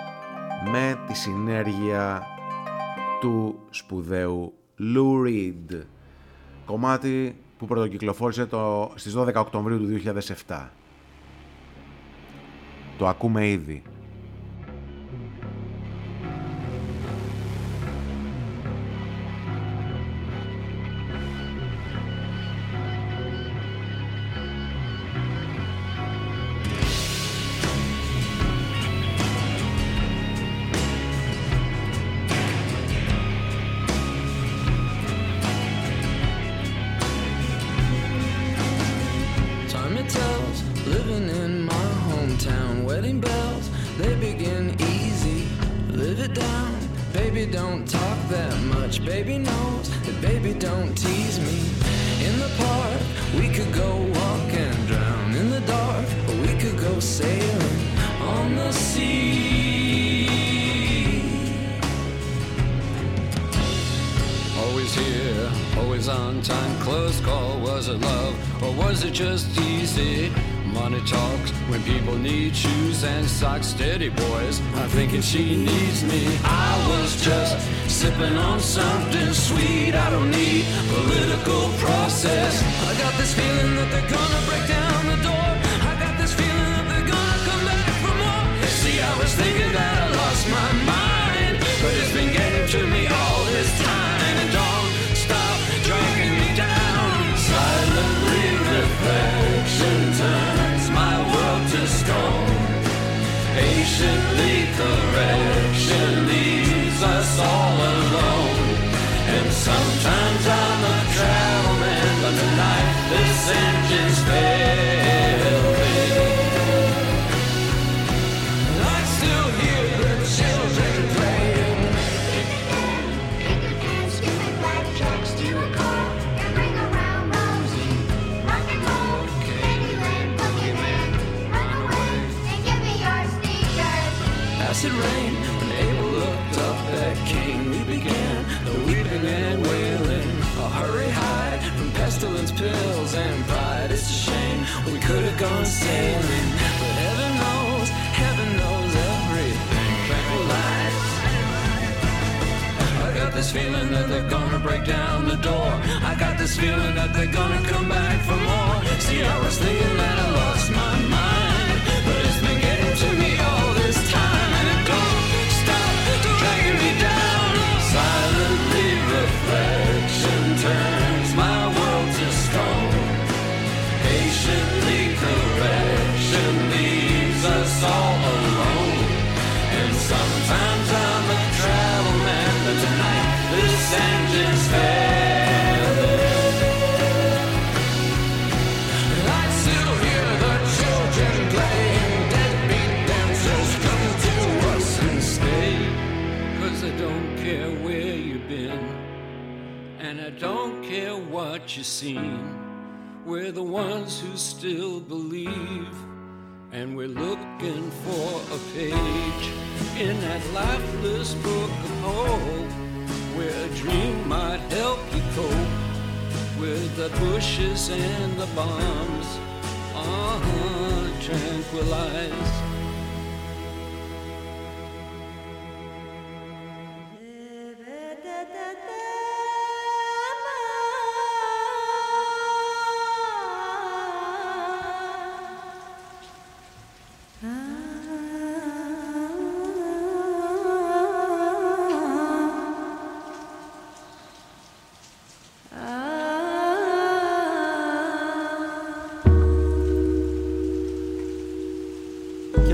με τη συνέργεια του σπουδαίου Lou Reed. Κομμάτι που πρωτοκυκλοφόρησε το, στις 12 Οκτωβρίου του 2007. Το ακούμε ήδη.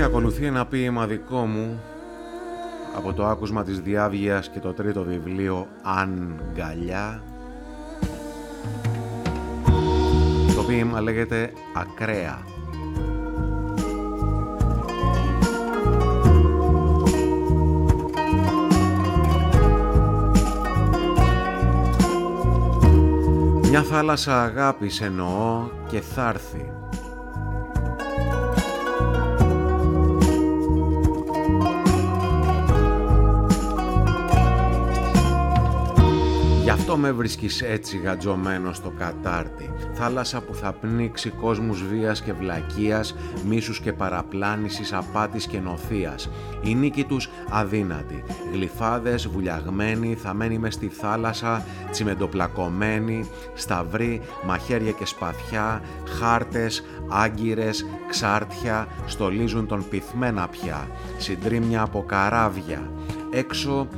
ακολουθεί ένα ποίημα δικό μου από το άκουσμα της Διάβγειας και το τρίτο βιβλίο «Αν Γκαλιά». Το ποίημα λέγεται «Ακραία». Μια θάλασσα αγάπης εννοώ και θα πόσο με βρίσκεις έτσι γατζωμένο στο κατάρτι, θάλασσα που θα πνίξει κόσμους βίας και βλακείας, μίσους και παραπλάνησης, απάτης και νοθείας. Η νίκη τους αδύνατη, γλυφάδες, βουλιαγμένοι, θα μένει μες στη θάλασσα, τσιμεντοπλακωμένοι, σταυροί, μαχαίρια και σπαθιά, χάρτες, άγκυρες, ξάρτια, στολίζουν τον πυθμένα πια, συντρίμια από καράβια. Έξω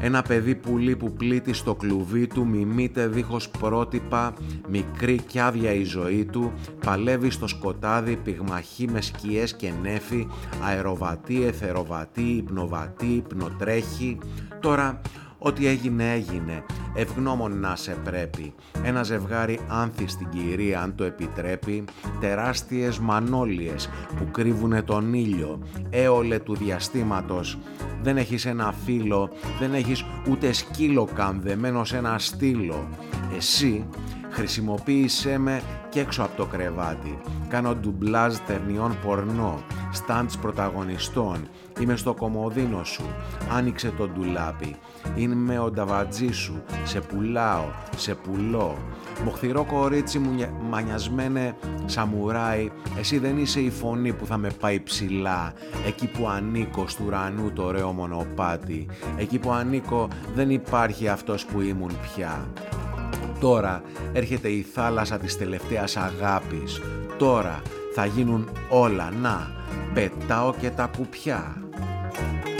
ένα παιδί πουλί που πλήττει στο κλουβί του, μιμείται δίχως πρότυπα, μικρή κι άδεια η ζωή του, παλεύει στο σκοτάδι, πυγμαχή με σκιές και νέφη, αεροβατή, εθεροβατή, υπνοβατή, υπνοτρέχει. Τώρα Ό,τι έγινε έγινε. Ευγνώμων να σε πρέπει. Ένα ζευγάρι άνθη στην κυρία αν το επιτρέπει. Τεράστιες μανόλιες που κρύβουνε τον ήλιο. Έολε του διαστήματος. Δεν έχεις ένα φίλο. δεν έχεις ούτε σκύλο καμδεμένο σε ένα στήλο. Εσύ χρησιμοποίησέ με και έξω από το κρεβάτι. Κάνω ντουμπλάζ ταινιών πορνό, στάντς πρωταγωνιστών, Είμαι στο κομοδίνο σου, άνοιξε το ντουλάπι. Είμαι ο νταβατζή σου, σε πουλάω, σε πουλώ. Μοχθηρό κορίτσι μου νια- μανιασμένε σαμουράι, εσύ δεν είσαι η φωνή που θα με πάει ψηλά. Εκεί που ανήκω στου ουρανού το ωραίο μονοπάτι. Εκεί που ανήκω δεν υπάρχει αυτός που ήμουν πια. Τώρα έρχεται η θάλασσα της τελευταίας αγάπης. Τώρα θα γίνουν όλα. Να, πετάω και τα κουπιά. Thank you.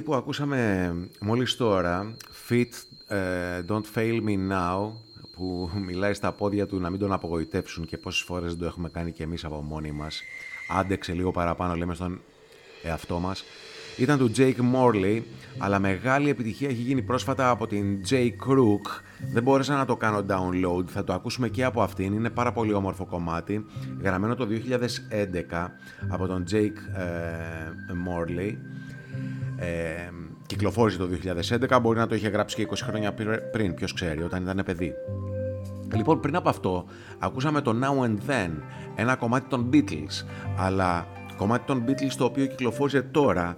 Το κομμάτι που ακούσαμε μόλις τώρα, Fit ε, Don't Fail Me Now, που μιλάει στα πόδια του να μην τον απογοητεύσουν και πόσες φορές δεν το έχουμε κάνει και εμείς από μόνοι μας. Άντεξε λίγο παραπάνω, λέμε στον εαυτό μας. Ήταν του Jake Morley, αλλά μεγάλη επιτυχία έχει γίνει πρόσφατα από την J. Crook. Δεν μπόρεσα να το κάνω download, θα το ακούσουμε και από αυτήν. Είναι πάρα πολύ όμορφο κομμάτι, γραμμένο το 2011 από τον Jake ε, Morley. Ε, κυκλοφόρησε το 2011, μπορεί να το είχε γράψει και 20 χρόνια πρι- πριν, ποιος ξέρει, όταν ήταν παιδί. Λοιπόν, πριν από αυτό, ακούσαμε το Now and Then, ένα κομμάτι των Beatles, αλλά κομμάτι των Beatles το οποίο κυκλοφόρησε τώρα,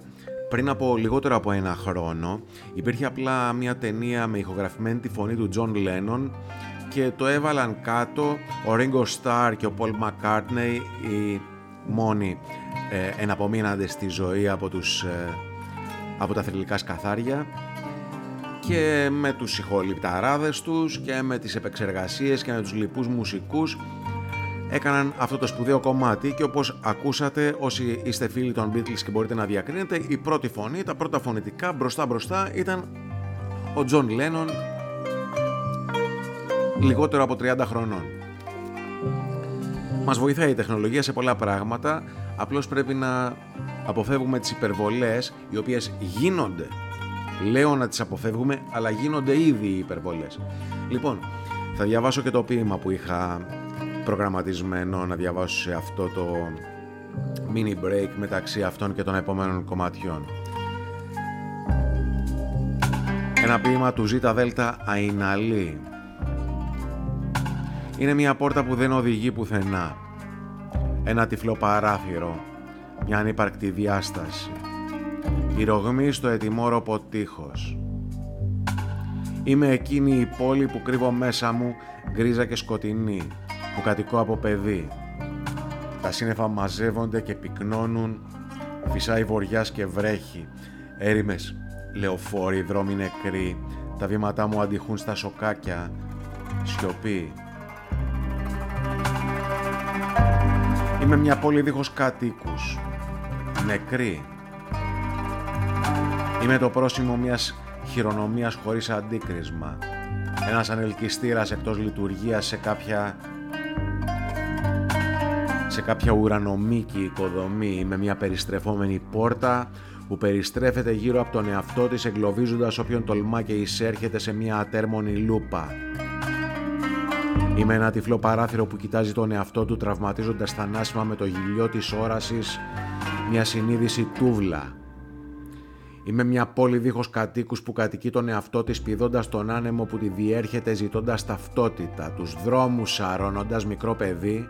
πριν από λιγότερο από ένα χρόνο, υπήρχε απλά μια ταινία με ηχογραφημένη τη φωνή του John Lennon και το έβαλαν κάτω ο Ringo Starr και ο Paul McCartney, οι μόνοι ε, εναπομείναντες στη ζωή από, τους, ε, από τα θρηλυκά σκαθάρια και με τους ηχοληπταράδες τους και με τις επεξεργασίες και με τους λοιπούς μουσικούς έκαναν αυτό το σπουδαίο κομμάτι και όπως ακούσατε όσοι είστε φίλοι των Beatles και μπορείτε να διακρίνετε η πρώτη φωνή, τα πρώτα φωνητικά μπροστά μπροστά ήταν ο Τζον Λένον λιγότερο από 30 χρονών. Μας βοηθάει η τεχνολογία σε πολλά πράγματα, απλώς πρέπει να αποφεύγουμε τις υπερβολές οι οποίες γίνονται. Λέω να τις αποφεύγουμε, αλλά γίνονται ήδη οι υπερβολές. Λοιπόν, θα διαβάσω και το ποίημα που είχα προγραμματισμένο να διαβάσω σε αυτό το mini break μεταξύ αυτών και των επόμενων κομματιών. Ένα ποίημα του Ζήτα Δέλτα Αϊναλή. Είναι μια πόρτα που δεν οδηγεί πουθενά. Ένα τυφλό παράθυρο. Μια ανύπαρκτη διάσταση. Η ρογμή στο ετοιμόρροπο τείχος. Είμαι εκείνη η πόλη που κρύβω μέσα μου γκρίζα και σκοτεινή, που κατοικώ από παιδί. Τα σύννεφα μαζεύονται και πυκνώνουν, φυσάει βοριάς και βρέχει. Έρημες, λεωφόροι, δρόμοι νεκροί, Τα βήματά μου αντιχούν στα σοκάκια. Σιωπή. Είμαι μια πόλη δίχως κατοίκους. Νεκρή. Είμαι το πρόσημο μιας χειρονομίας χωρίς αντίκρισμα. Ένας ανελκυστήρας εκτός λειτουργίας σε κάποια σε κάποια ουρανομίκη οικοδομή με μια περιστρεφόμενη πόρτα που περιστρέφεται γύρω από τον εαυτό της εγκλωβίζοντας όποιον τολμά και εισέρχεται σε μια ατέρμονη λούπα. Είμαι ένα τυφλό παράθυρο που κοιτάζει τον εαυτό του τραυματίζοντας θανάσιμα με το γυλιό της όρασης μια συνείδηση τούβλα. Είμαι μια πόλη δίχως κατοίκους που κατοικεί τον εαυτό της πηδώντας τον άνεμο που τη διέρχεται ζητώντας ταυτότητα, τους δρόμους σαρώνοντας μικρό παιδί,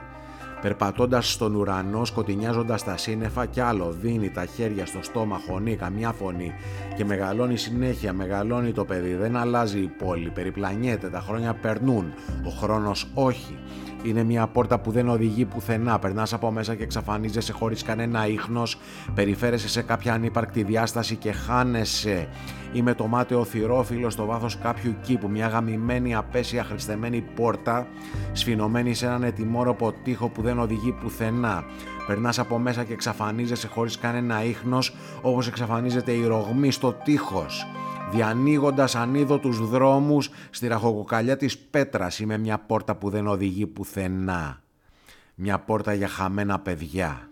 περπατώντας στον ουρανό, σκοτεινιάζοντας τα σύννεφα κι άλλο, δίνει τα χέρια στο στόμα, χωνεί καμιά φωνή και μεγαλώνει συνέχεια, μεγαλώνει το παιδί, δεν αλλάζει η πόλη, περιπλανιέται, τα χρόνια περνούν, ο χρόνος όχι. Είναι μια πόρτα που δεν οδηγεί πουθενά. Περνάς από μέσα και εξαφανίζεσαι χωρίς κανένα ίχνος, περιφέρεσαι σε κάποια ανύπαρκτη διάσταση και χάνεσαι. Είμαι το μάταιο θηρόφυλλο στο βάθος κάποιου κήπου, μια γαμημένη απέσια χρηστεμένη πόρτα, σφινωμένη σε έναν ετοιμόρροπο τοίχο που δεν οδηγεί πουθενά. Περνάς από μέσα και εξαφανίζεσαι χωρίς κανένα ίχνος, όπως εξαφανίζεται η ρογμή στο τείχος διανοίγοντας ανίδωτους δρόμους στη ραχοκοκαλιά της πέτρας είμαι μια πόρτα που δεν οδηγεί πουθενά. Μια πόρτα για χαμένα παιδιά.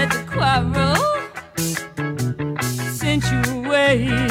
had to quarrel, sent you away.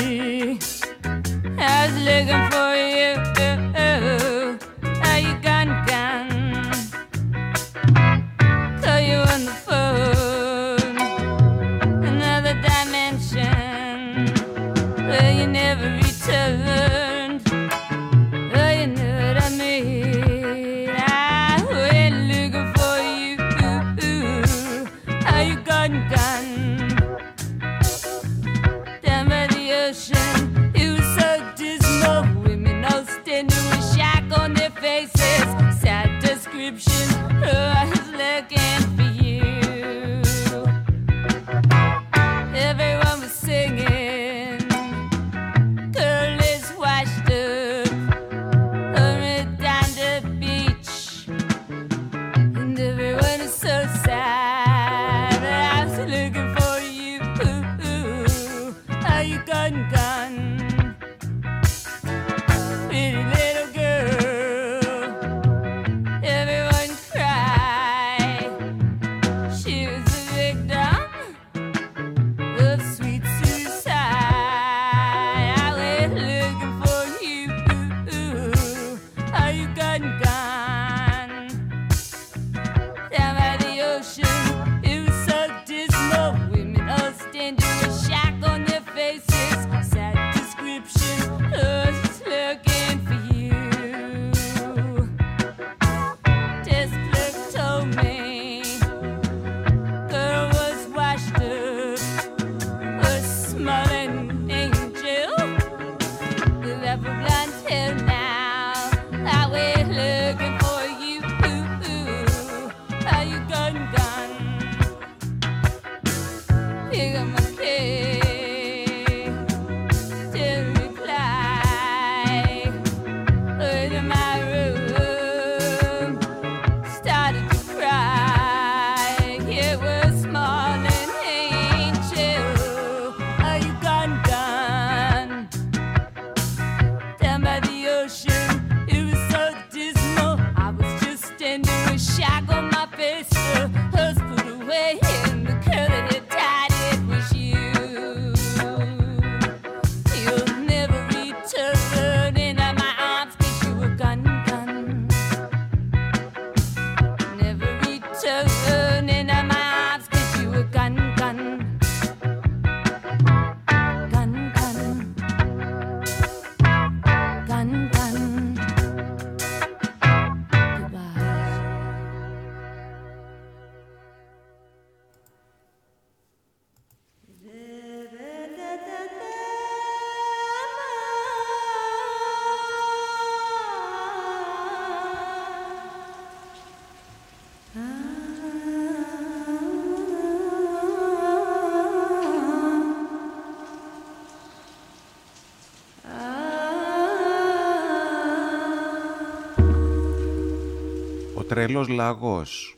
τρελός λαγός.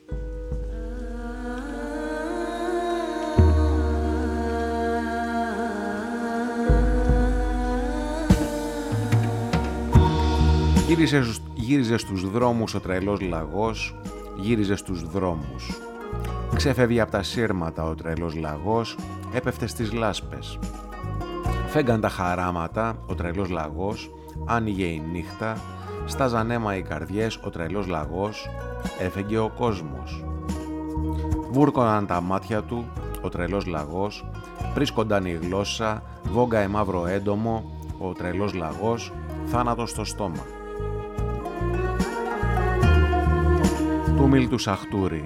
Γύριζε, γύριζε στους δρόμους ο τρελός λαγός, γύριζε στους δρόμους. Ξέφευγε από τα σύρματα ο τρελός λαγός, έπεφτε στις λάσπες. Φέγγαν τα χαράματα, ο τρελός λαγός, άνοιγε η νύχτα, Βαστάζαν αίμα οι καρδιές, ο τρελός λαγός, έφεγγε ο κόσμος. Βούρκωναν τα μάτια του, ο τρελός λαγός, βρίσκονταν η γλώσσα, βόγκαε μαύρο έντομο, ο τρελός λαγός, θάνατο στο στόμα. Του Μίλτου Σαχτούρι.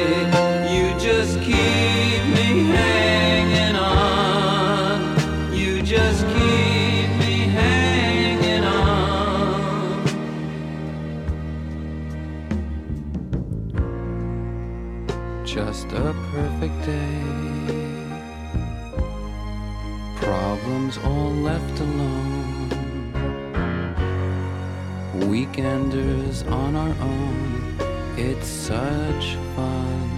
such fun.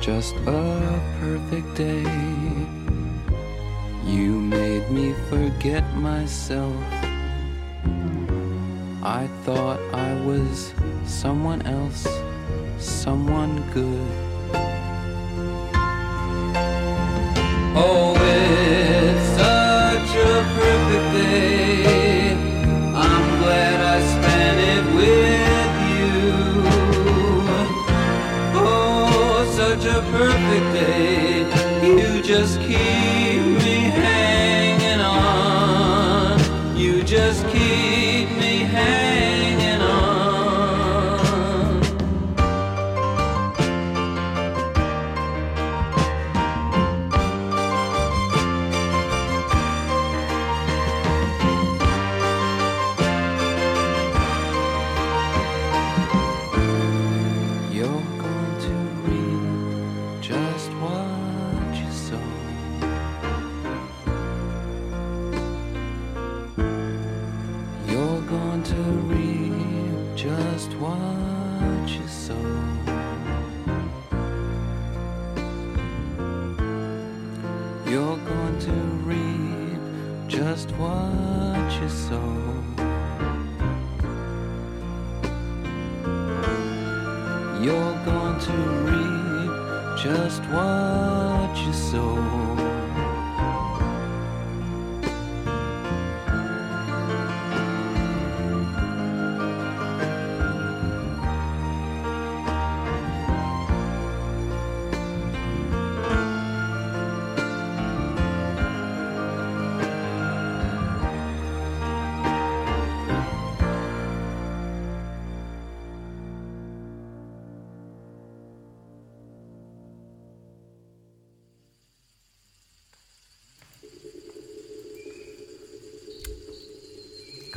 Just a perfect day. You made me forget myself. I thought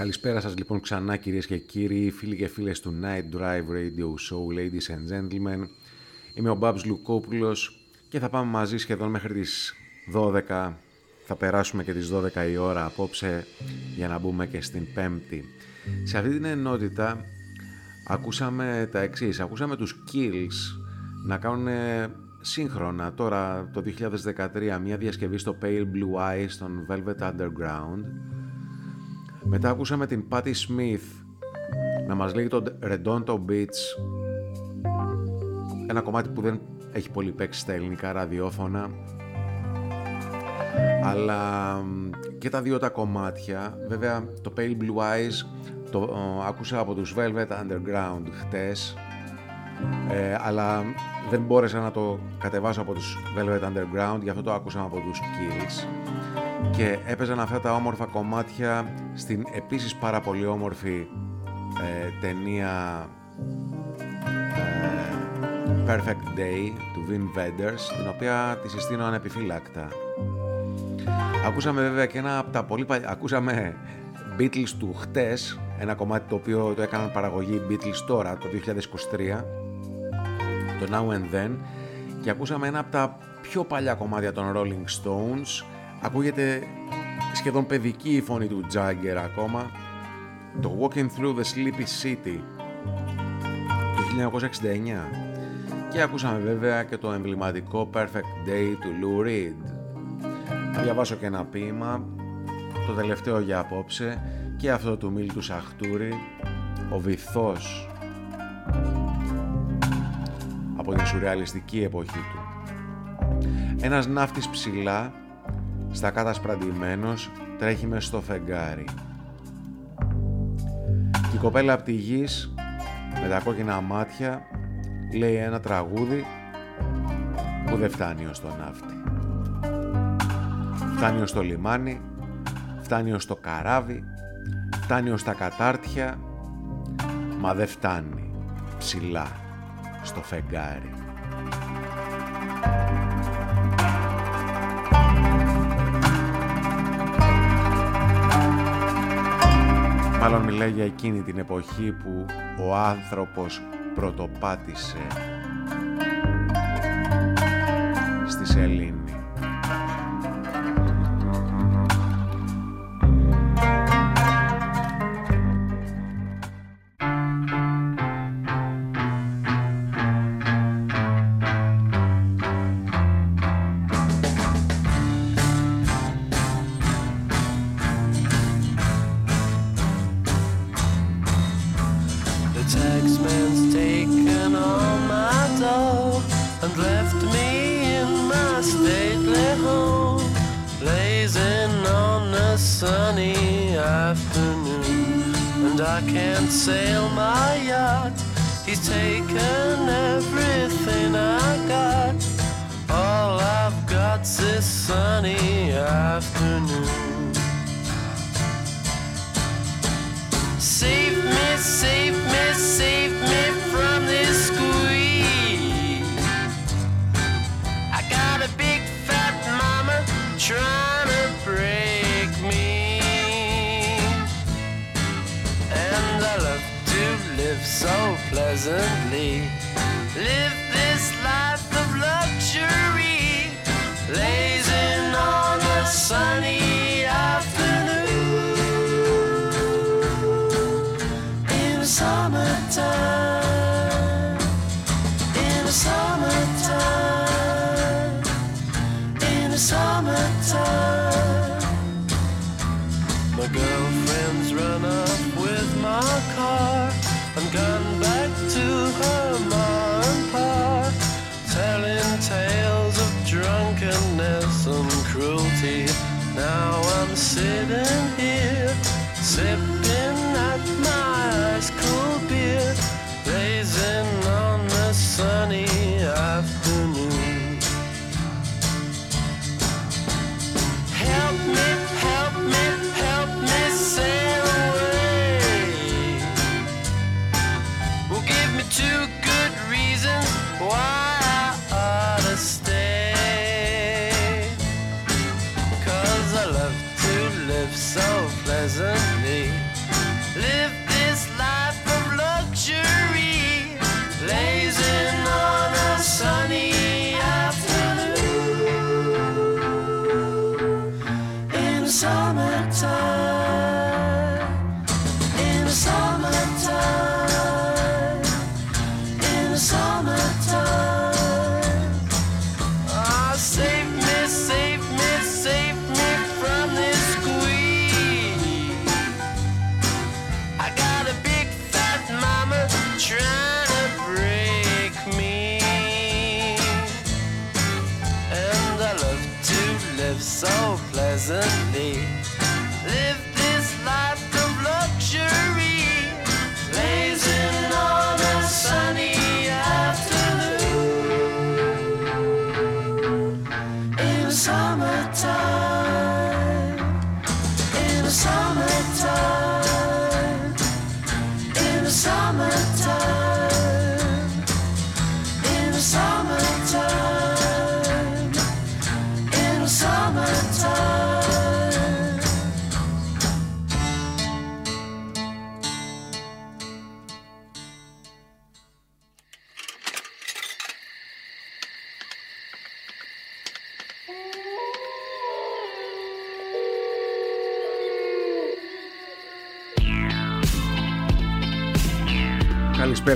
Καλησπέρα σας λοιπόν ξανά κυρίες και κύριοι, φίλοι και φίλες του Night Drive Radio Show, ladies and gentlemen. Είμαι ο Babs Λουκόπουλος και θα πάμε μαζί σχεδόν μέχρι τις 12. Θα περάσουμε και τις 12 η ώρα απόψε για να μπούμε και στην πέμπτη. Σε αυτή την ενότητα ακούσαμε τα εξής. Ακούσαμε τους Kills να κάνουν σύγχρονα τώρα το 2013 μια διασκευή στο Pale Blue Eyes στον Velvet Underground μετά ακούσαμε την Patti Smith να μας λέγει το Redondo Beach. Ένα κομμάτι που δεν έχει πολύ παίξει στα ελληνικά ραδιόφωνα. Αλλά και τα δύο τα κομμάτια. Βέβαια το Pale Blue Eyes το ε, άκουσα από τους Velvet Underground χτες. Ε, αλλά δεν μπόρεσα να το κατεβάσω από τους Velvet Underground γι' αυτό το άκουσα από τους Kills και έπαιζαν αυτά τα όμορφα κομμάτια στην επίσης πάρα πολύ όμορφη ε, ταινία ε, Perfect Day του Vin Wenders την οποία τη συστήνω ανεπιφύλακτα. Ακούσαμε βέβαια και ένα από τα πολύ παλιά ακούσαμε Beatles του χτες ένα κομμάτι το οποίο το έκαναν παραγωγή Beatles τώρα το 2023 το Now and Then. Και ακούσαμε ένα από τα πιο παλιά κομμάτια των Rolling Stones Ακούγεται σχεδόν παιδική η φωνή του Jagger ακόμα. Το Walking Through the Sleepy City του 1969. Και ακούσαμε βέβαια και το εμβληματικό Perfect Day του Lou Reed. Θα διαβάσω και ένα ποίημα, το τελευταίο για απόψε και αυτό του Μίλτου Σαχτούρη, ο βυθός από την σουρεαλιστική εποχή του. Ένας ναύτης ψηλά στα κατασπραντημένος τρέχει μες στο φεγγάρι. Και η κοπέλα από τη γης με τα κόκκινα μάτια λέει ένα τραγούδι που δεν φτάνει ως το ναύτη. Φτάνει ως το λιμάνι, φτάνει ως το καράβι, φτάνει ως τα κατάρτια, μα δεν φτάνει ψηλά στο φεγγάρι. Μάλλον μιλάει για εκείνη την εποχή που ο άνθρωπος πρωτοπάτησε στη σελήνη.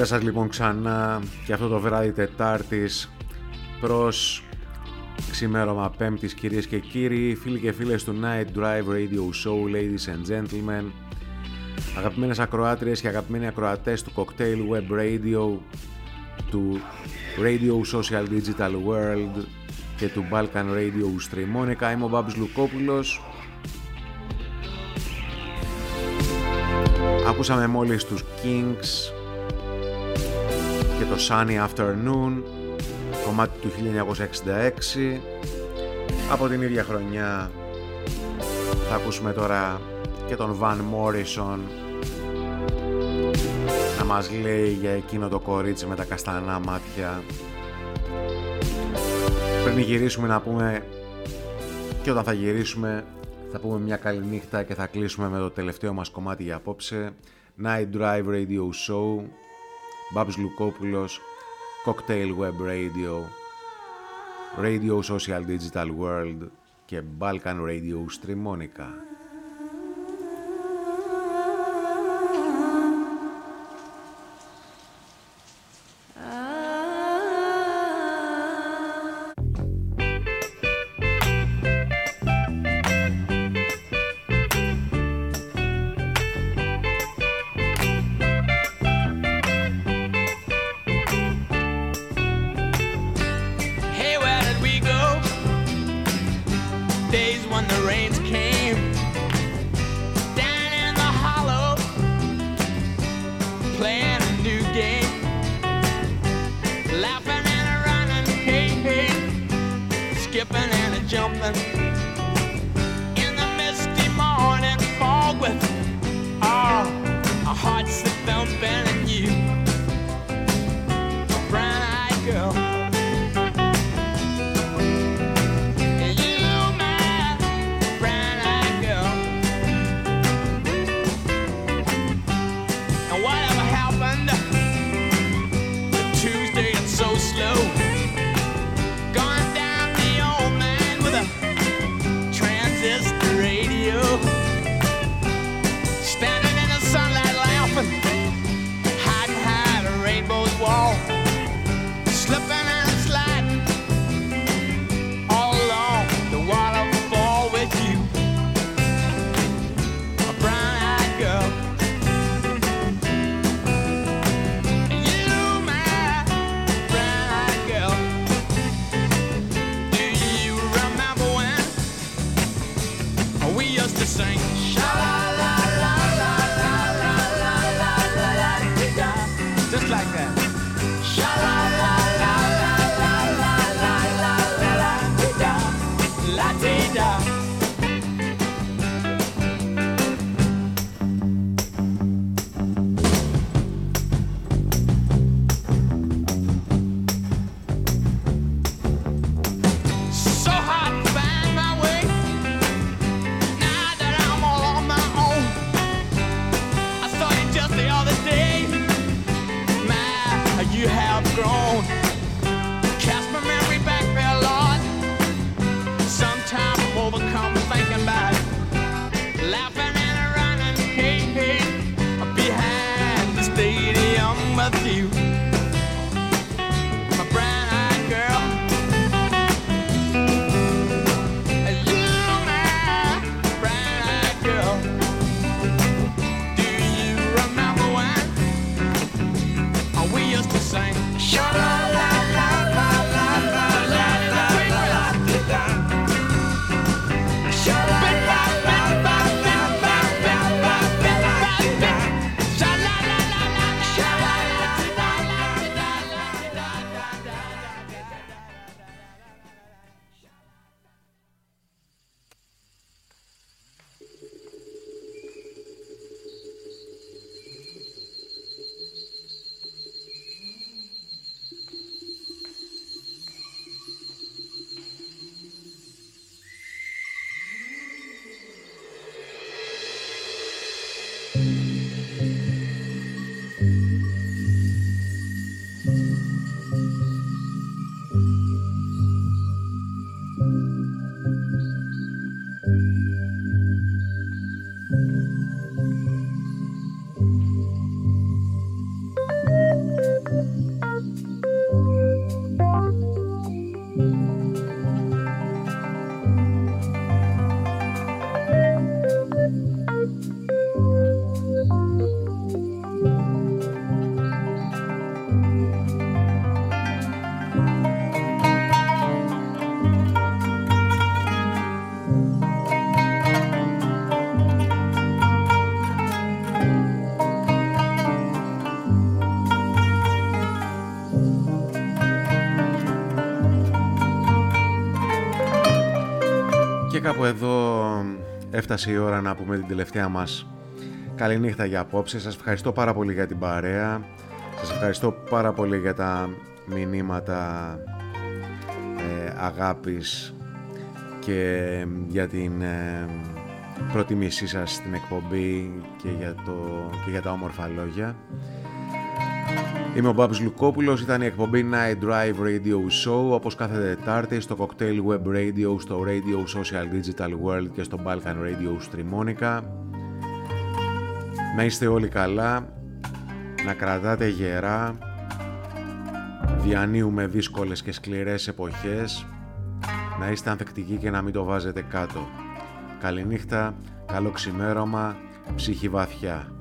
Καλησπέρα σας λοιπόν ξανά και αυτό το βράδυ Τετάρτης προς ξημέρωμα Πέμπτης κυρίες και κύριοι, φίλοι και φίλες του Night Drive Radio Show, ladies and gentlemen, αγαπημένες ακροάτριες και αγαπημένοι ακροατές του Cocktail Web Radio, του Radio Social Digital World και του Balkan Radio Streamonica. Είμαι ο Μπάμπης Λουκόπουλος. Ακούσαμε μόλις τους Kings και το Sunny Afternoon κομμάτι του 1966 από την ίδια χρονιά θα ακούσουμε τώρα και τον Van Morrison. Να μας λέει για εκείνο το κορίτσι με τα καστανά μάτια. Πριν γυρίσουμε να πούμε και όταν θα γυρίσουμε θα πούμε μια καλή νύχτα και θα κλείσουμε με το τελευταίο μας κομμάτι για απόψε. Night Drive Radio Show Μπάμπης Λουκόπουλος, Cocktail Web Radio, Radio Social Digital World και Balkan Radio Streamonica. Κάπου εδώ έφτασε η ώρα να πούμε την τελευταία μας καληνύχτα για απόψε. Σας ευχαριστώ πάρα πολύ για την παρέα. Σας ευχαριστώ πάρα πολύ για τα μηνύματα ε, αγάπης και για την ε, προτιμήσή σας στην εκπομπή και για, το, και για τα όμορφα λόγια. Είμαι ο Μπάμπης Λουκόπουλος, ήταν η εκπομπή Night Drive Radio Show όπως κάθε Τετάρτη στο Cocktail Web Radio, στο Radio Social Digital World και στο Balkan Radio Streamonica. Να είστε όλοι καλά, να κρατάτε γερά, διανύουμε δύσκολες και σκληρές εποχές, να είστε ανθεκτικοί και να μην το βάζετε κάτω. Καληνύχτα, καλό ξημέρωμα, ψυχή βαθιά.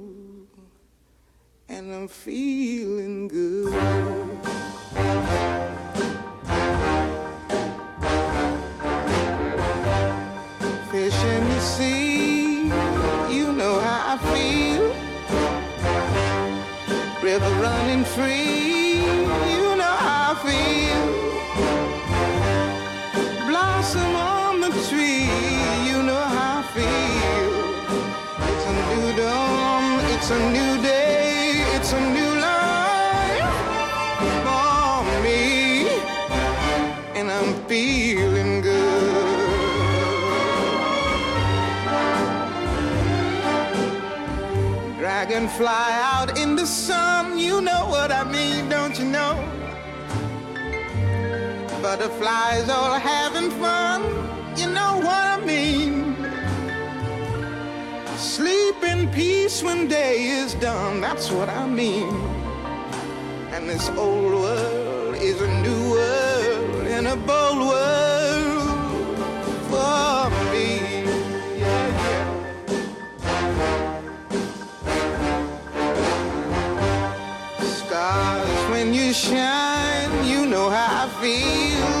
And I'm feeling good. Fish in the sea, you know how I feel. River running free, you know how I feel. Blossom on the tree, you know how I feel. It's a new dawn, it's a new Dragonfly out in the sun, you know what I mean, don't you know? Butterflies all having fun, you know what I mean. Sleep in peace when day is done, that's what I mean. And this old world is a new world and a bold world for me. Stars, when you shine, you know how I feel.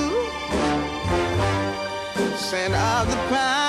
Scent of the pine,